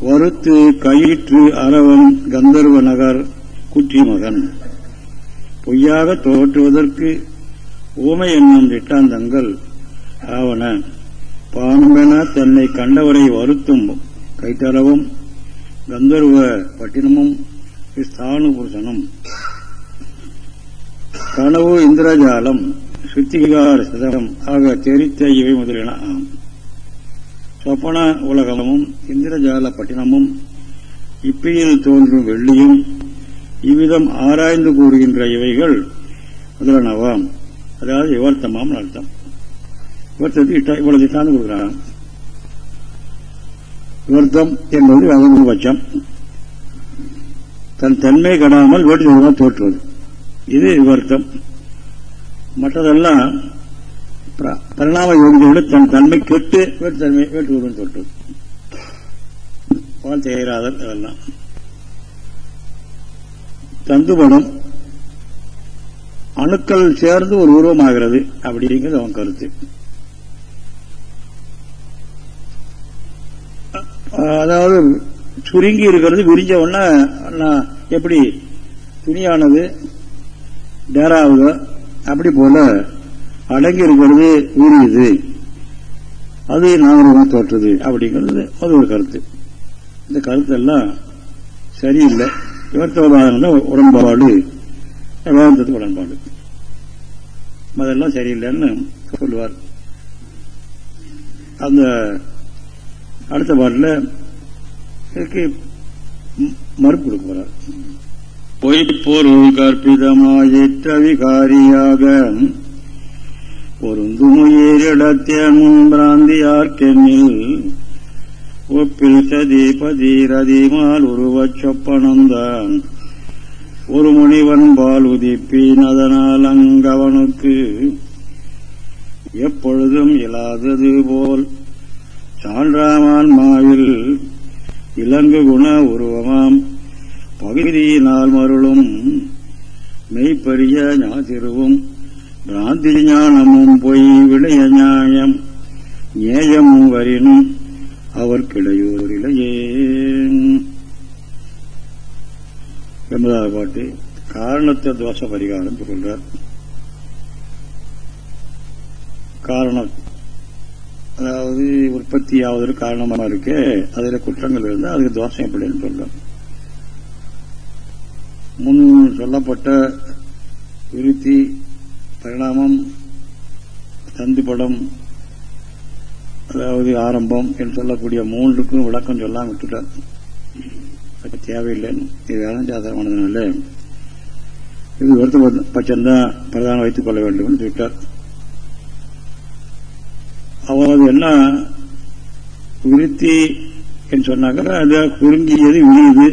வருத்து கயிற்று அரவன் கந்தர்வ நகர் குற்றி மகன். பொய்யாக தோற்றுவதற்கு ஊமை என்னும் திட்டாந்தங்கள் ஆவன. பாம்பென தன்னை கண்டவரை வருத்தும் கைத்தளவும் கந்தர்வ பட்டினமும் ஸ்தானு புருஷனும் கனவு இந்திரஜாலம் சுத்திகார சதகம் ஆக தெரித்த இவை முதலின. ஆம் சொப்பன உலகமும் இந்திரஜால பட்டினமும் இப்பியில் தோன்றும் வெள்ளியும் இவ்விதம் ஆராய்ந்து கூறுகின்ற இவைகள் முதலனவாம் அதாவது விவர்த்தமாம் அர்த்தம். விவர்த்தத்துக்கு இவ்வளவு திட்டாந்து கொடுக்கிறான் விருத்தம் என்பது பட்சம் தன் தன்மை கடாமல் வேட்டு தோற்றுவது. இது விவர்த்தம். மற்றதெல்லாம் பரிணாம யோகியோடு தன் தன்மை கெட்டு வேட்டு தன்மை வேட்டுவதும் தோற்றுவது. பால் செய்கிறாதல் அதெல்லாம். தந்துபடம் அணுக்கள் சேர்ந்து ஒரு உருவமாகிறது அப்படிங்கிறது அவன் கருத்து. அதாவது சுருங்கி இருக்கிறது விரிஞ்ச உடனே எப்படி துணியானது டேராகுதோ அப்படி போல அடங்கி இருக்கிறது உரியுது அது நாகரமாக தோற்றுது அப்படிங்கிறது அது ஒரு கருத்து. இந்த கருத்தெல்லாம் சரியில்லை. விவர்த்தவாதம் உடன்பாடு வேதாந்தத்துக்கு உடன்பாடு. அதெல்லாம் சரியில்லைன்னு சொல்லுவார். அந்த அடுத்த பாட்டில் இதுக்கு மறுப்பு கொடுக்க போறார். பொய்ப்பொருள் கற்பிதமாயிற்றவிகாரியாக விகாரியாக பிராந்தியார்க்கெண்ணில் ஒப்பில் சதி பதிரதிமால் உருவச் சொப்பனந்தான். ஒரு முனிவன் பால் உதிப்பின் அதனால் அங்கவனுக்கு. எப்பொழுதும் இயலாதது போல் சான்றாமான்மாவில் இலங்கு குண உருவமாம். பகுதியினால் மருளும் மெய்ப்பரிய ஞாதிருவும் பிராந்தி ஞானமும் பொய் விளைய நியாயம். நேயமும் வரினும் அவர் கிளையூரிலேயே என்பதாக பாட்டு காரணத்தை தோஷ பரிகாரம் சொல்றார். காரணம் அதாவது உற்பத்தி ஆவதற்கு காரணமா இருக்கு. அதில் குற்றங்கள் இருந்தால் அதுக்கு தோஷம் எப்படின்னு சொல்றோம். முன் சொல்லப்பட்ட விருத்தி பரிணாமம் தந்துபடம் அதாவது ஆரம்பம் என்று சொல்லக்கூடிய மூன்றுக்கும் விளக்கம் சொல்லாம விட்டுட்டார். அது தேவையில்லைன்னு இது வேதம் இது வருத்த பட்சம்தான் பிரதானம் வைத்துக் கொள்ள வேண்டும் என்று சொல்லிட்டார். அதாவது என்ன விருத்தி என்று சொன்னாக்க அது குறுங்கியது விரியுது.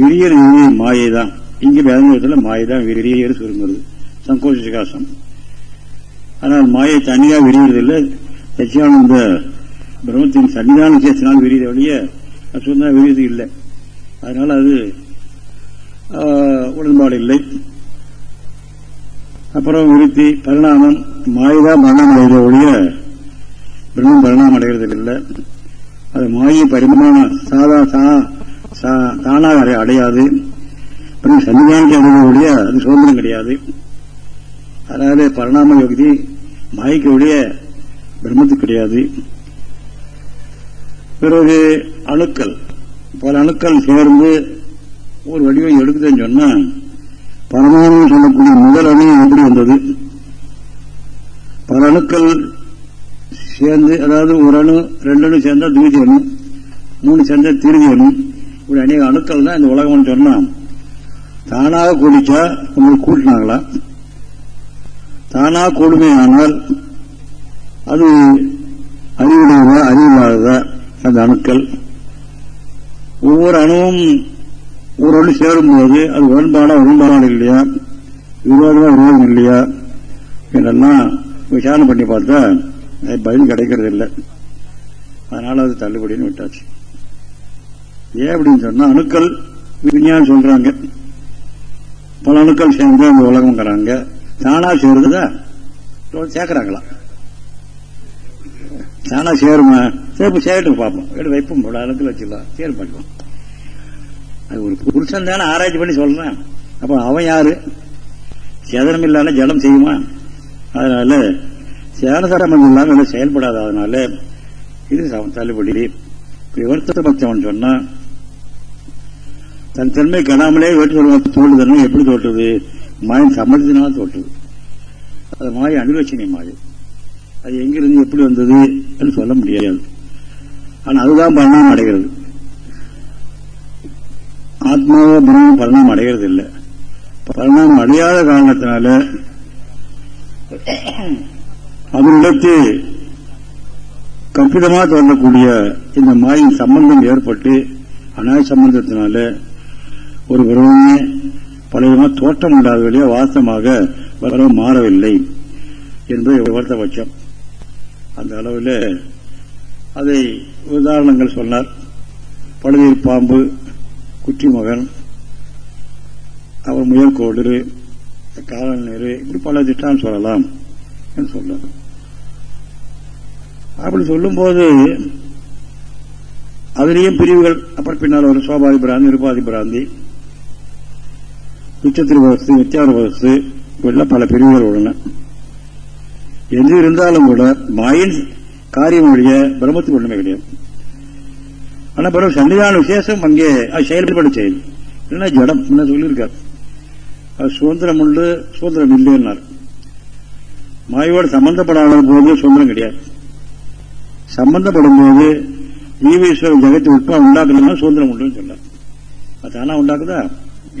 விரியது மாயை தான் இங்க வேதங்கத்தில் மாயை தான் விரியது சுருங்குறது சங்கோஷ சிகாசம் ஆனால் மாயை தனியாக விரிவதில்லை சச்சியானந்த பிரம்மத்தின் சன்னிதான சேத்தினால் விரியுது வழிய சொன்னா விரியுது இல்லை. அதனால அது உடன்பாடு இல்லை. அப்புறம் விருத்தி பரிணாமம் மாயதான் மரணம் அடைகிற ஒழிய பிரம்மம் பரிணாமம் அடைகிறது இல்லை. அது மாயை பரிமாண சாதா தானாக அடையாது. பிரம்ம சன்னிதானத்தை அடைகிற ஒழிய அது சுதந்திரம் கிடையாது. அதாவது பரிணாம யோகி மாய்க்கு ஒழிய பிரம்மத்துக்கு கிடையாது. பிறகு அணுக்கள் பல அணுக்கள் சேர்ந்து ஒரு வடிவம் எடுக்குதுன்னு சொன்னா பரமாணு சொல்லக்கூடிய முதல் அணு எப்படி வந்தது? பல அணுக்கள் சேர்ந்து அதாவது ஒரு அணு ரெண்டு அணு சேர்ந்தா தூதி அணு மூணு சேர்ந்தா திருதி அணு. இப்படி அநேக அணுக்கள் தான் இந்த உலகம்னு சொன்னா தானாக கூடிச்சா உங்களுக்கு கூட்டினாங்களா? தானாக கூடுமையானால் அது அறிவுடையதா அறிவில்லாததா அந்த அணுக்கள்? ஒவ்வொரு அணுவும் ஒரு அணு சேரும்போது அது உடன்பாடா உடன்பாடு இல்லையா? விரோதமா விரோதம் இல்லையா? என்னன்னா விசாரணை பண்ணி பார்த்தா அது பதில் கிடைக்கிறது இல்லை. அதனால அது தள்ளுபடின்னு விட்டாச்சு. ஏன் அப்படின்னு சொன்னா அணுக்கள் விஞ்ஞானம் சொல்றாங்க. பல அணுக்கள் சேர்ந்து அந்த உலகம்ங்கிறாங்க. தானா சேருதா? சேர்க்கிறாங்களா? தானா சேருமா? சேர்ப்பு சேரட்டும் பார்ப்போம். எடுத்து வைப்போம் போட அணுக்கள் வச்சுக்கலாம். சேர் பார்க்கலாம். அது ஒரு புருஷன் தானே ஆராய்ச்சி பண்ணி சொல்றேன். அப்ப அவன் யாரு? சேதனம் இல்லாத ஜலம் செய்யுமா? அதனால சேனசரமம் இல்லாம செயல்படாத அதனால இது தள்ளுபடி. விவர்த்த பட்சம் சொன்னா தன் தன்மை கணாமலே வேட்டு தோல்டுதன்மை எப்படி தோற்றுது? மாயின் சம்மதத்தினால தோற்றுது. அது மாய அனுலட்சணை மாய. அது எங்கிருந்து எப்படி வந்தது என்று சொல்ல முடியாது. ஆனா அதுதான் பரிணாமம் அடைகிறது. ஆத்மாவோ பிரம்மம் பரிணாமம் அடைகிறது இல்லை பரிணாமம் அடையாத காரணத்தினால அதனிடத்து கற்பிதமாக தொடரக்கூடிய இந்த மாயின் சம்பந்தம் ஏற்பட்டு அநாய சம்பந்தத்தினால ஒரு பிரமே பழையமா தோற்றம் உண்டாகவில்லையே வாசமாக பிரமம் மாறவில்லை என்பது வருத்தபட்சம் அந்த அளவில் அதை உதாரணங்கள் சொன்னார். பழுதீர் பாம்பு குட்டி மகன் அவர் முயல் கோடு காலல் இப்படி பல திட்டம் சொல்லலாம். என்று சொல்றார் அப்படி சொல்லும்போது அதிலேயும் பிரிவுகள் அப்புறம் பின்னால் ஒரு சோபாதி பிராந்தி நிருபாதி பிராந்தி உச்சத்திரி வகுத்து வித்தியார இப்படிலாம் பல பிரிவுகள் உள்ளன. எது இருந்தாலும் கூட மாயின் காரியம் வழிய பிரம்மத்துக்கு ஒன்றுமே கிடையாது. ஆனா பிறகு சன்னிதான விசேஷம் அங்கே அது செயல்பட செயல் இல்லைன்னா ஜடம் என்ன சொல்லியிருக்கார்? அது சுதந்திரம் உண்டு சுதந்திரம் இல்லைன்னார். மாயோடு சம்பந்தப்படாத போது சுதந்திரம் கிடையாது. சம்பந்தப்படும் போது ஈவீஸ்வரன் ஜெகத்தை உட்பா உண்டாக்கணும்னா சுதந்திரம் உண்டுன்னு சொன்னார். அது தானா உண்டாக்குதா?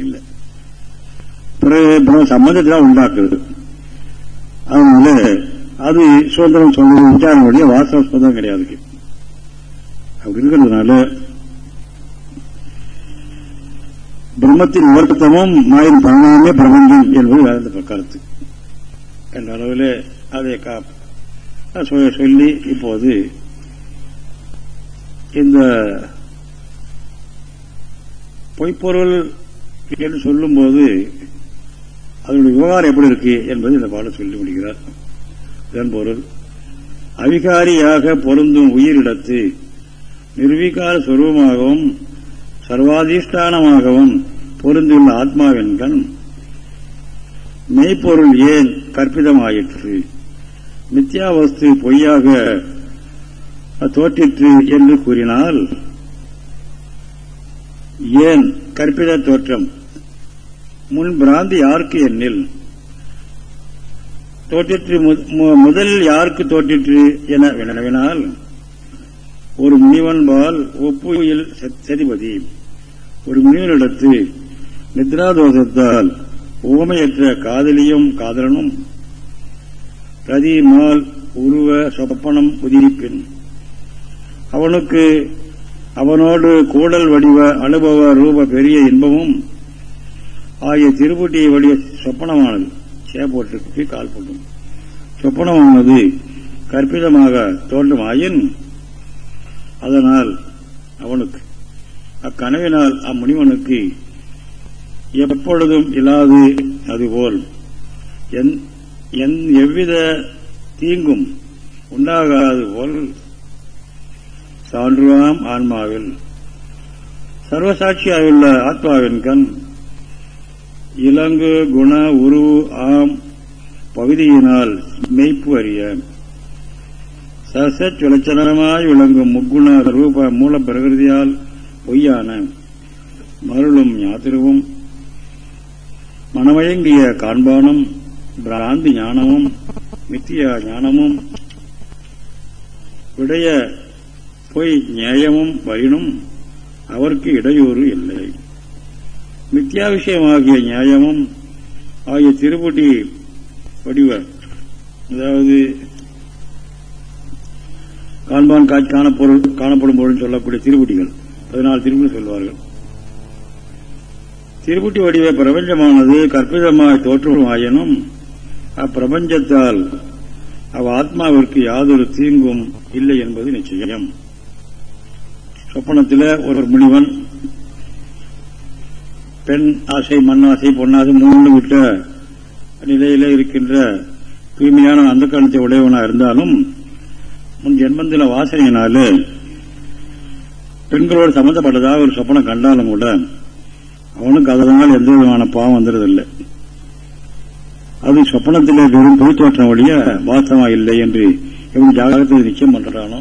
இல்லை. பிறகு சம்பந்தத்தான் உண்டாக்குது அதனால அது சுதந்திரம் சொல்றது விசாரணை வழியா சுதந்திரம் கிடையாது அப்படி இருக்கிறதுனால பிரம்மத்தின் உவர்த்தமும் மாயின் பரணமே பிரபஞ்சம் என்பது வேறு கருத்து என்ற அளவில் அதை சொல்லி இப்போது இந்த பொய்ப்பொருள் என்று சொல்லும்போது அதனுடைய விவகாரம் எப்படி இருக்கு என்பது இந்த பாடம் சொல்லி முடிகிறார் இதன் பொருள் அவிகாரியாக பொருந்தும் உயிரிடத்து நிர்வீகார சுரூபமாகவும் சர்வாதிஷ்டானமாகவும் பொருந்துள்ள ஆத்மாவென்கண் மெய்ப்பொருள் ஏன் கற்பிதமாயிற்று. மித்யாவஸ்து பொய்யாக தோற்றிற்று என்று கூறினால் ஏன் கற்பித தோற்றம்? முன் பிராந்தி யாருக்கு எண்ணில் தோற்றிற்று முதலில் யாருக்கு தோற்றிற்று என வினவினால் ஒரு முனிவன்பால் ஒப்புயில் சதிபதி ஒரு முனிவனிடத்து நித்ராதோஷத்தால் ஊமையற்ற காதலியும் காதலனும் பிரதி மால் உருவ சொப்பனம் உதிரிப்பின். அவனுக்கு அவனோடு கூடல் வடிவ அனுபவ ரூப பெரிய இன்பமும் ஆகிய திருப்பட்டியை வடிவ சொப்பனமானது சேப்போட்டுக்கு கால் போட்டும். சொப்பனமானது கற்பிதமாக தோன்றுமாயின் அதனால் அவனுக்கு அக்கனவினால் அம்முனிவனுக்கு எப்பொழுதும் இல்லாது அதுபோல் எவ்வித தீங்கும் உண்டாகாது போல் சான்றுவாம் ஆன்மாவில். சர்வசாட்சியாயுள்ள ஆத்மாவின் கண் இலங்கு குண உரு ஆம் பகுதியினால் மெய்ப்பு அறிய. சச விளச்சனமாய் விளங்கும் முக்குண ரூப மூல பிரகிருதியால் பொய்யான மருளும் யாத்திரவும் மனமயங்கிய காண்பானும் பிராந்தி ஞானமும் மித்தியா ஞானமும் விடைய பொய் நியாயமும் வரினும் அவருக்கு இடையூறு இல்லை. மித்தியா விஷயமாகிய நியாயமும் ஆகிய திருப்பட்டி வடிவ அதாவது காண்பான் காட்சி காணப்பொருள் காணப்படும் பொருள் சொல்லக்கூடிய திருப்பட்டிகள் பதினாலு திருப்பதி சொல்வார்கள். திருப்பட்டி வடிவ பிரபஞ்சமானது கற்பிதமாய் தோற்றமாயினும் அப்பிரபஞ்சத்தால் அவ் ஆத்மாவிற்கு யாதொரு தீங்கும் இல்லை என்பது நிச்சயம். சொப்பனத்தில் ஒரு முனிவன் பெண் ஆசை மண்ணாசை பொன்னாசை மூணு விட்ட நிலையில இருக்கின்ற தூய்மையான அந்த காலத்தை உடையவனா இருந்தாலும் முன் ஜென்மந்தில வாசனையினாலே பெண்களோடு சம்பந்தப்பட்டதாக ஒரு சொப்பனம் கண்டாலும் கூட அவனுக்கு அதனால் எந்த விதமான பாவம் வந்துடுறதில்லை அது சொப்பனத்திலே வெறும் பொய்த்தோற்றம் வழிய வாஸ்தவா இல்லை என்று எப்படி ஜாகரத்தை நிச்சயம் பண்றானோ?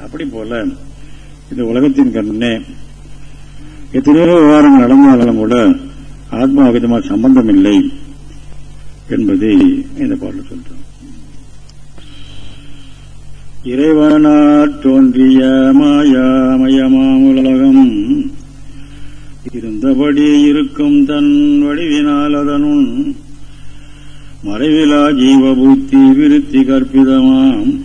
அப்படி போல இந்த உலகத்தின் கண்ணே எத்தனையோ விவகாரங்கள் நடந்தாலும் கூட ஆத்மாவிதமாக சம்பந்தம் இல்லை என்பதை இந்த பாடல் சொல்றோம் இறைவனாற் தோன்றிய மாயாமயமாம் உலகம். இருந்தபடி இருக்கும் தன் வடிவினால் அதனுள் மறைவிலா ஜீவபூத்தி விருத்தி கற்பிதமாம்.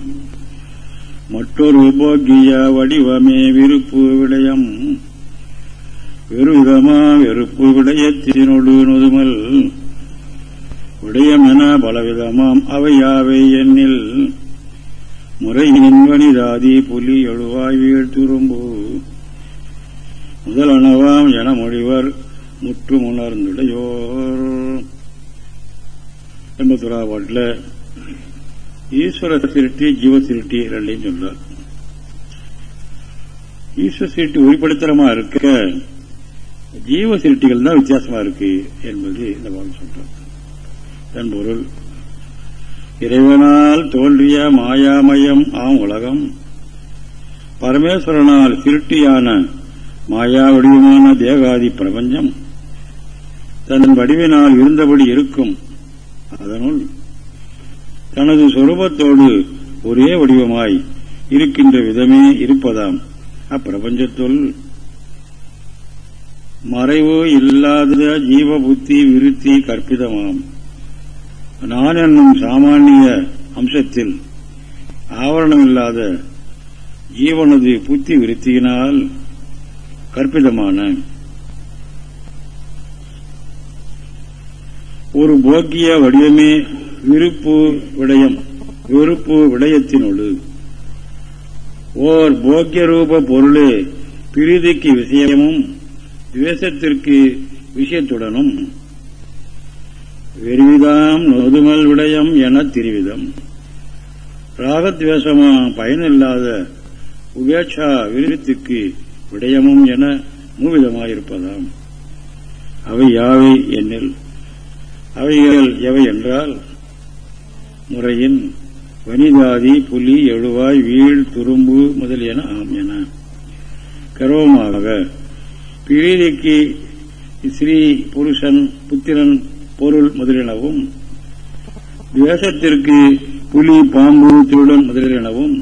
மற்றொரு போக்கிய வடிவமே விருப்பு விடயம். வெறுவிதமா வெறுப்பு விடயத்தினொடு நொதுமல். விடயம் என பலவிதமாம் அவையாவை எண்ணில் முறையின் வனிதாதி புலி எழுவாய் வீழ்த்துரும்பு முதலனவாம் என மொழிவர் முற்று உணர்ந்துடையோர் எண்பத்தொரா பாட்டில் ஈஸ்வர சிருஷ்டி ஜீவ சிருஷ்டி ரெண்டையும் சொல்றார் ஈஸ்வர சிருஷ்டி உரிப்படுத்தலமா இருக்க ஜீவ சிருஷ்டிகள் தான் வித்தியாசமா இருக்கு என்பது இந்த பாடம் சொல்றார் தன் பொருள் இறைவனால் தோன்றிய மாயாமயம் ஆம் உலகம் பரமேஸ்வரனால் சிருஷ்டியான மாயா வடிவமான தேகாதி பிரபஞ்சம் தன் வடிவினால் இருந்தபடி இருக்கும் அதனுள் தனது சொரூபத்தோடு ஒரே வடிவமாய் இருக்கின்ற விதமே இருப்பதாம். அப்பிரபஞ்சத்துள் மறைவு இல்லாத ஜீவ புத்தி விருத்தி கற்பிதமாம். நான் என்னும் சாமானிய அம்சத்தில் ஆவரணமில்லாத ஜீவனது புத்தி விருத்தியினால் கற்பிதமான ஒரு போக்கிய வடிவமே விருப்பு விடயம் விருப்பு விடயத்தினோடு. ஓர் போக்கிய ரூப பொருளே பிரீதிக்கு விஷயமும் துவேஷத்திற்கு விஷயத்துடனும். வெறிவிதாம் நொதுமல் விடயம் என திருவிதம். ராகத்வேஷமா பயனில்லாத உபேட்சா விருத்திக்கு விடயமும் என மூவிதமாயிருப்பதாம். அவை யாவை என்னில்? அவைகள் எவை என்றால் முறையின் வனிதாதி புலி எழுவாய் வீழ் துரும்பு முதலியன ஆம் என. கர்வமாக பிரீதிக்கு ஸ்ரீ புருஷன் புத்திரன் பொருள் முதலியனவும் துவேஷத்திற்கு புலி பாம்பு திருடன் முதலியனவும்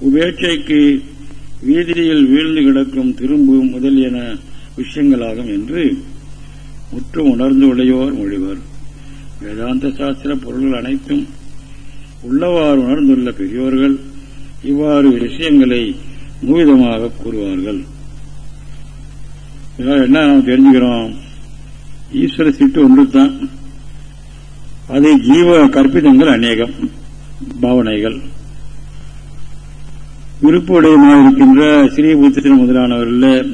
உபேட்சைக்கு வீதியில் வீழ்ந்து கிடக்கும் திரும்பு முதலியன விஷயங்களாகும் என்று முற்றும் உணர்ந்து உடையோர் மொழிவர் வேதாந்த சாஸ்திர பொருள்கள் அனைத்தும் உள்ளவாறு உணர்ந்துள்ள பெரியோர்கள் இவ்வாறு விஷயங்களை மூவிதமாக கூறுவார்கள். இதனால் என்ன நாம் தெரிஞ்சுக்கிறோம்? ஈஸ்வர சிட்டு ஒன்று தான் அதை ஜீவ கற்பிதங்கள் அநேகம் பாவனைகள். விருப்புடையமாக இருக்கின்ற ஸ்ரீபூத்திரன் முதலானவர்கள்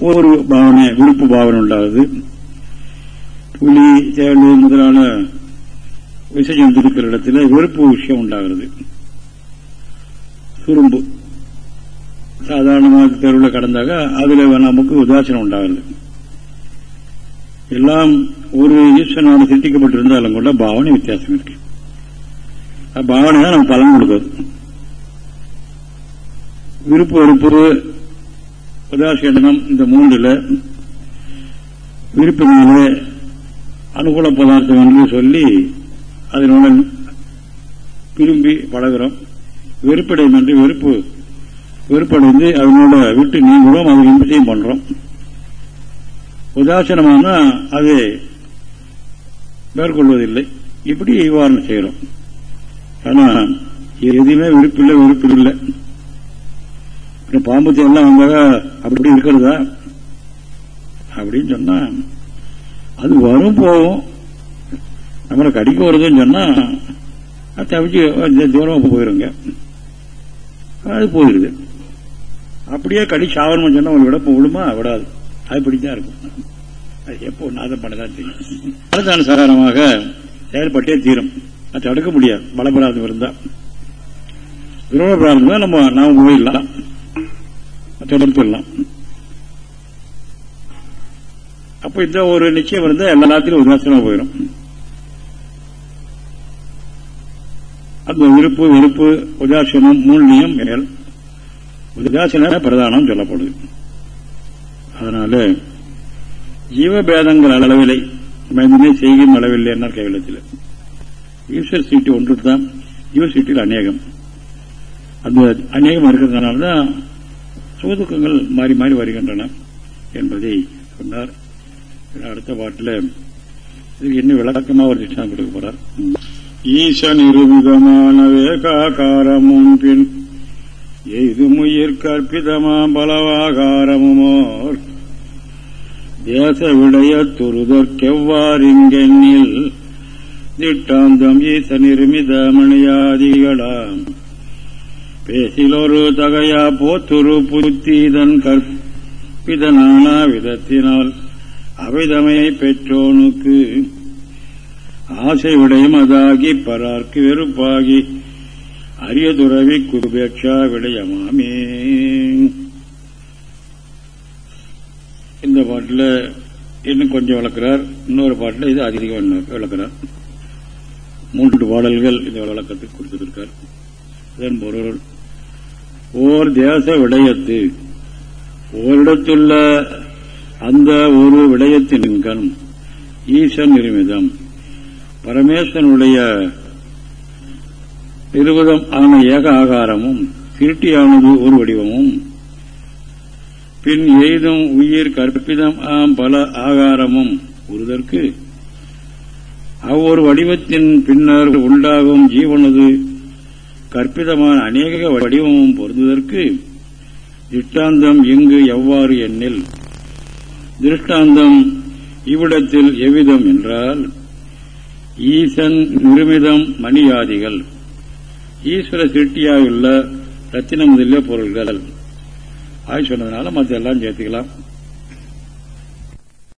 ஒரு பாவனை விருப்பு பாவனை உண்டாகுது. புலி தேடு முதலான விசஜந்துக்கள் இடத்துல வெறுப்பு விஷயம் உண்டாகிறது. சுரும்பு. சாதாரணமாக தெருவில் கடந்தாக அதுல நமக்கு உதாசனம் உண்டாகிறது. எல்லாம் ஒரு ஈஸ்வரனால் சிருஷ்டிக்கப்பட்டிருந்தாலும் கூட பாவனை வித்தியாசம் இருக்கு. பாவனை தான் நம்ம பலன் கொடுக்குது விருப்பு வெறுப்பு உதாசீனம் இந்த மூன்றுல விருப்பினால அனுகூல பதார்த்தம் என்று சொல்லி அதனுடன் விரும்பி பழகிறோம். வெறுப்படையும் என்று வெறுப்பு வெறுப்படைந்து அதனோட விட்டு நீங்களும் அது இன்பத்தையும் பண்றோம். உதாசீனமான அது மேற்கொள்வதில்லை. இப்படி இவ்வாறு செய்யறோம் ஆனா எதுவுமே விருப்பில்லை வெறுப்பில்லை. பாம்பு எல்லாம் வந்தாக அப்படி இருக்கிறதா? அப்படின்னு சொன்னா அது வரும் போகும். நம்மளை கடிக்க வருதுன்னு சொன்னா அது தவிச்சு தூரமாக போயிருங்க. அது போயிருது. அப்படியே கடி சாவரம் சொன்னா உங்களுக்கு விட விடுமா? விடாது. அது பிடித்தான் இருக்கும். அது எப்போ நாதம் பண்ணதான் தெரியும். பலதானுசாரமாக செயல்பட்டே தீரும். அது தடுக்க முடியாது. பலபிராதம் இருந்தா. விரோத பிரார்த்தம் தான் நம்ம நாம போயிடலாம். தொடர்ந்து அப்ப இந்த ஒரு நிச்சயம் இருந்தா எல்லாத்திலும் உதாசனமா போயிடும் அந்த விருப்பு வெறுப்பு உதாசீனம் மூலியம் மேல் உதாசீன பிரதானம் சொல்லப்படுது. அதனால ஜீவபேதங்கள் அளவில்லை. மனிதனை செய்கும் அளவில்லை என்ன கைவிலத்தில் ஈஸ்வர் சீட்டு ஒன்று தான் ஜீவ சீட்டில் அநேகம். அந்த அநேகம் இருக்கிறதுனால தான் சுகதுக்கங்கள் மாறி மாறி வருகின்றன என்பதை சொன்னார். அடுத்த பாட்டில் இதுக்கு இன்னும் விளக்கமாக ஒரு திட்டம் கொடுக்க போறார். ஈசன் இருவிதமான வேகாகாரமும் பின் எய்துமுயிர் கற்பிதமாம் பலவாகாரமுமோர். தேச விடைய துருதற்கெவ்வாறிங்கெண்ணில் திட்டாந்தம் ஈச நிர்மித மணியாதிகளாம் பேசிலொரு தகையா போத்துரு புத்திதன் கற்பிதனான விதத்தினால் அவைதமையை பெற்றோனுக்கு ஆசை விடயம் அதாகி பரார்க்கு வெறுப்பாகி அரிய துறவி குபேட்சா விடயமாமே. இந்த பாட்டில் இன்னும் கொஞ்சம் விளக்குறார். இன்னொரு பாட்டில் இது அதிகம் விளக்குறார். மூன்று பாடல்கள் இந்த விளக்கத்துக்கு கொடுத்துருக்கார். இதன் பொருள் ஓர் தேச விடயத்து. ஓரிடத்துள்ள அந்த ஒரு விடயத்தின் கண் ஈசன் நிருமிதம். பரமேஸ்வனுடைய நிருபதம் ஆன ஏக ஆகாரமும் திருட்டியானது ஒரு வடிவமும். பின் எய்தும் உயிர் கற்பிதம் ஆம் பல ஆகாரமும் ஒருதற்கு அவ்வொரு வடிவத்தின் பின்னர் உண்டாகும் ஜீவனது கற்பிதமான அநேக வடிவமும் பொருந்துவதற்கு திஷ்டாந்தம் இங்கு எவ்வாறு எண்ணில்? திருஷ்டாந்தம் இவ்விடத்தில் எவ்விதம் என்றால் ஈசன் நிருமிதம் மணியாதிகள். ஈஸ்வர சிருஷ்டியாயுள்ள ரத்தின முதலிய பொருள்கள். ஆய் சொன்னதுனால மற்ற எல்லாம் சேர்த்துக்கலாம்.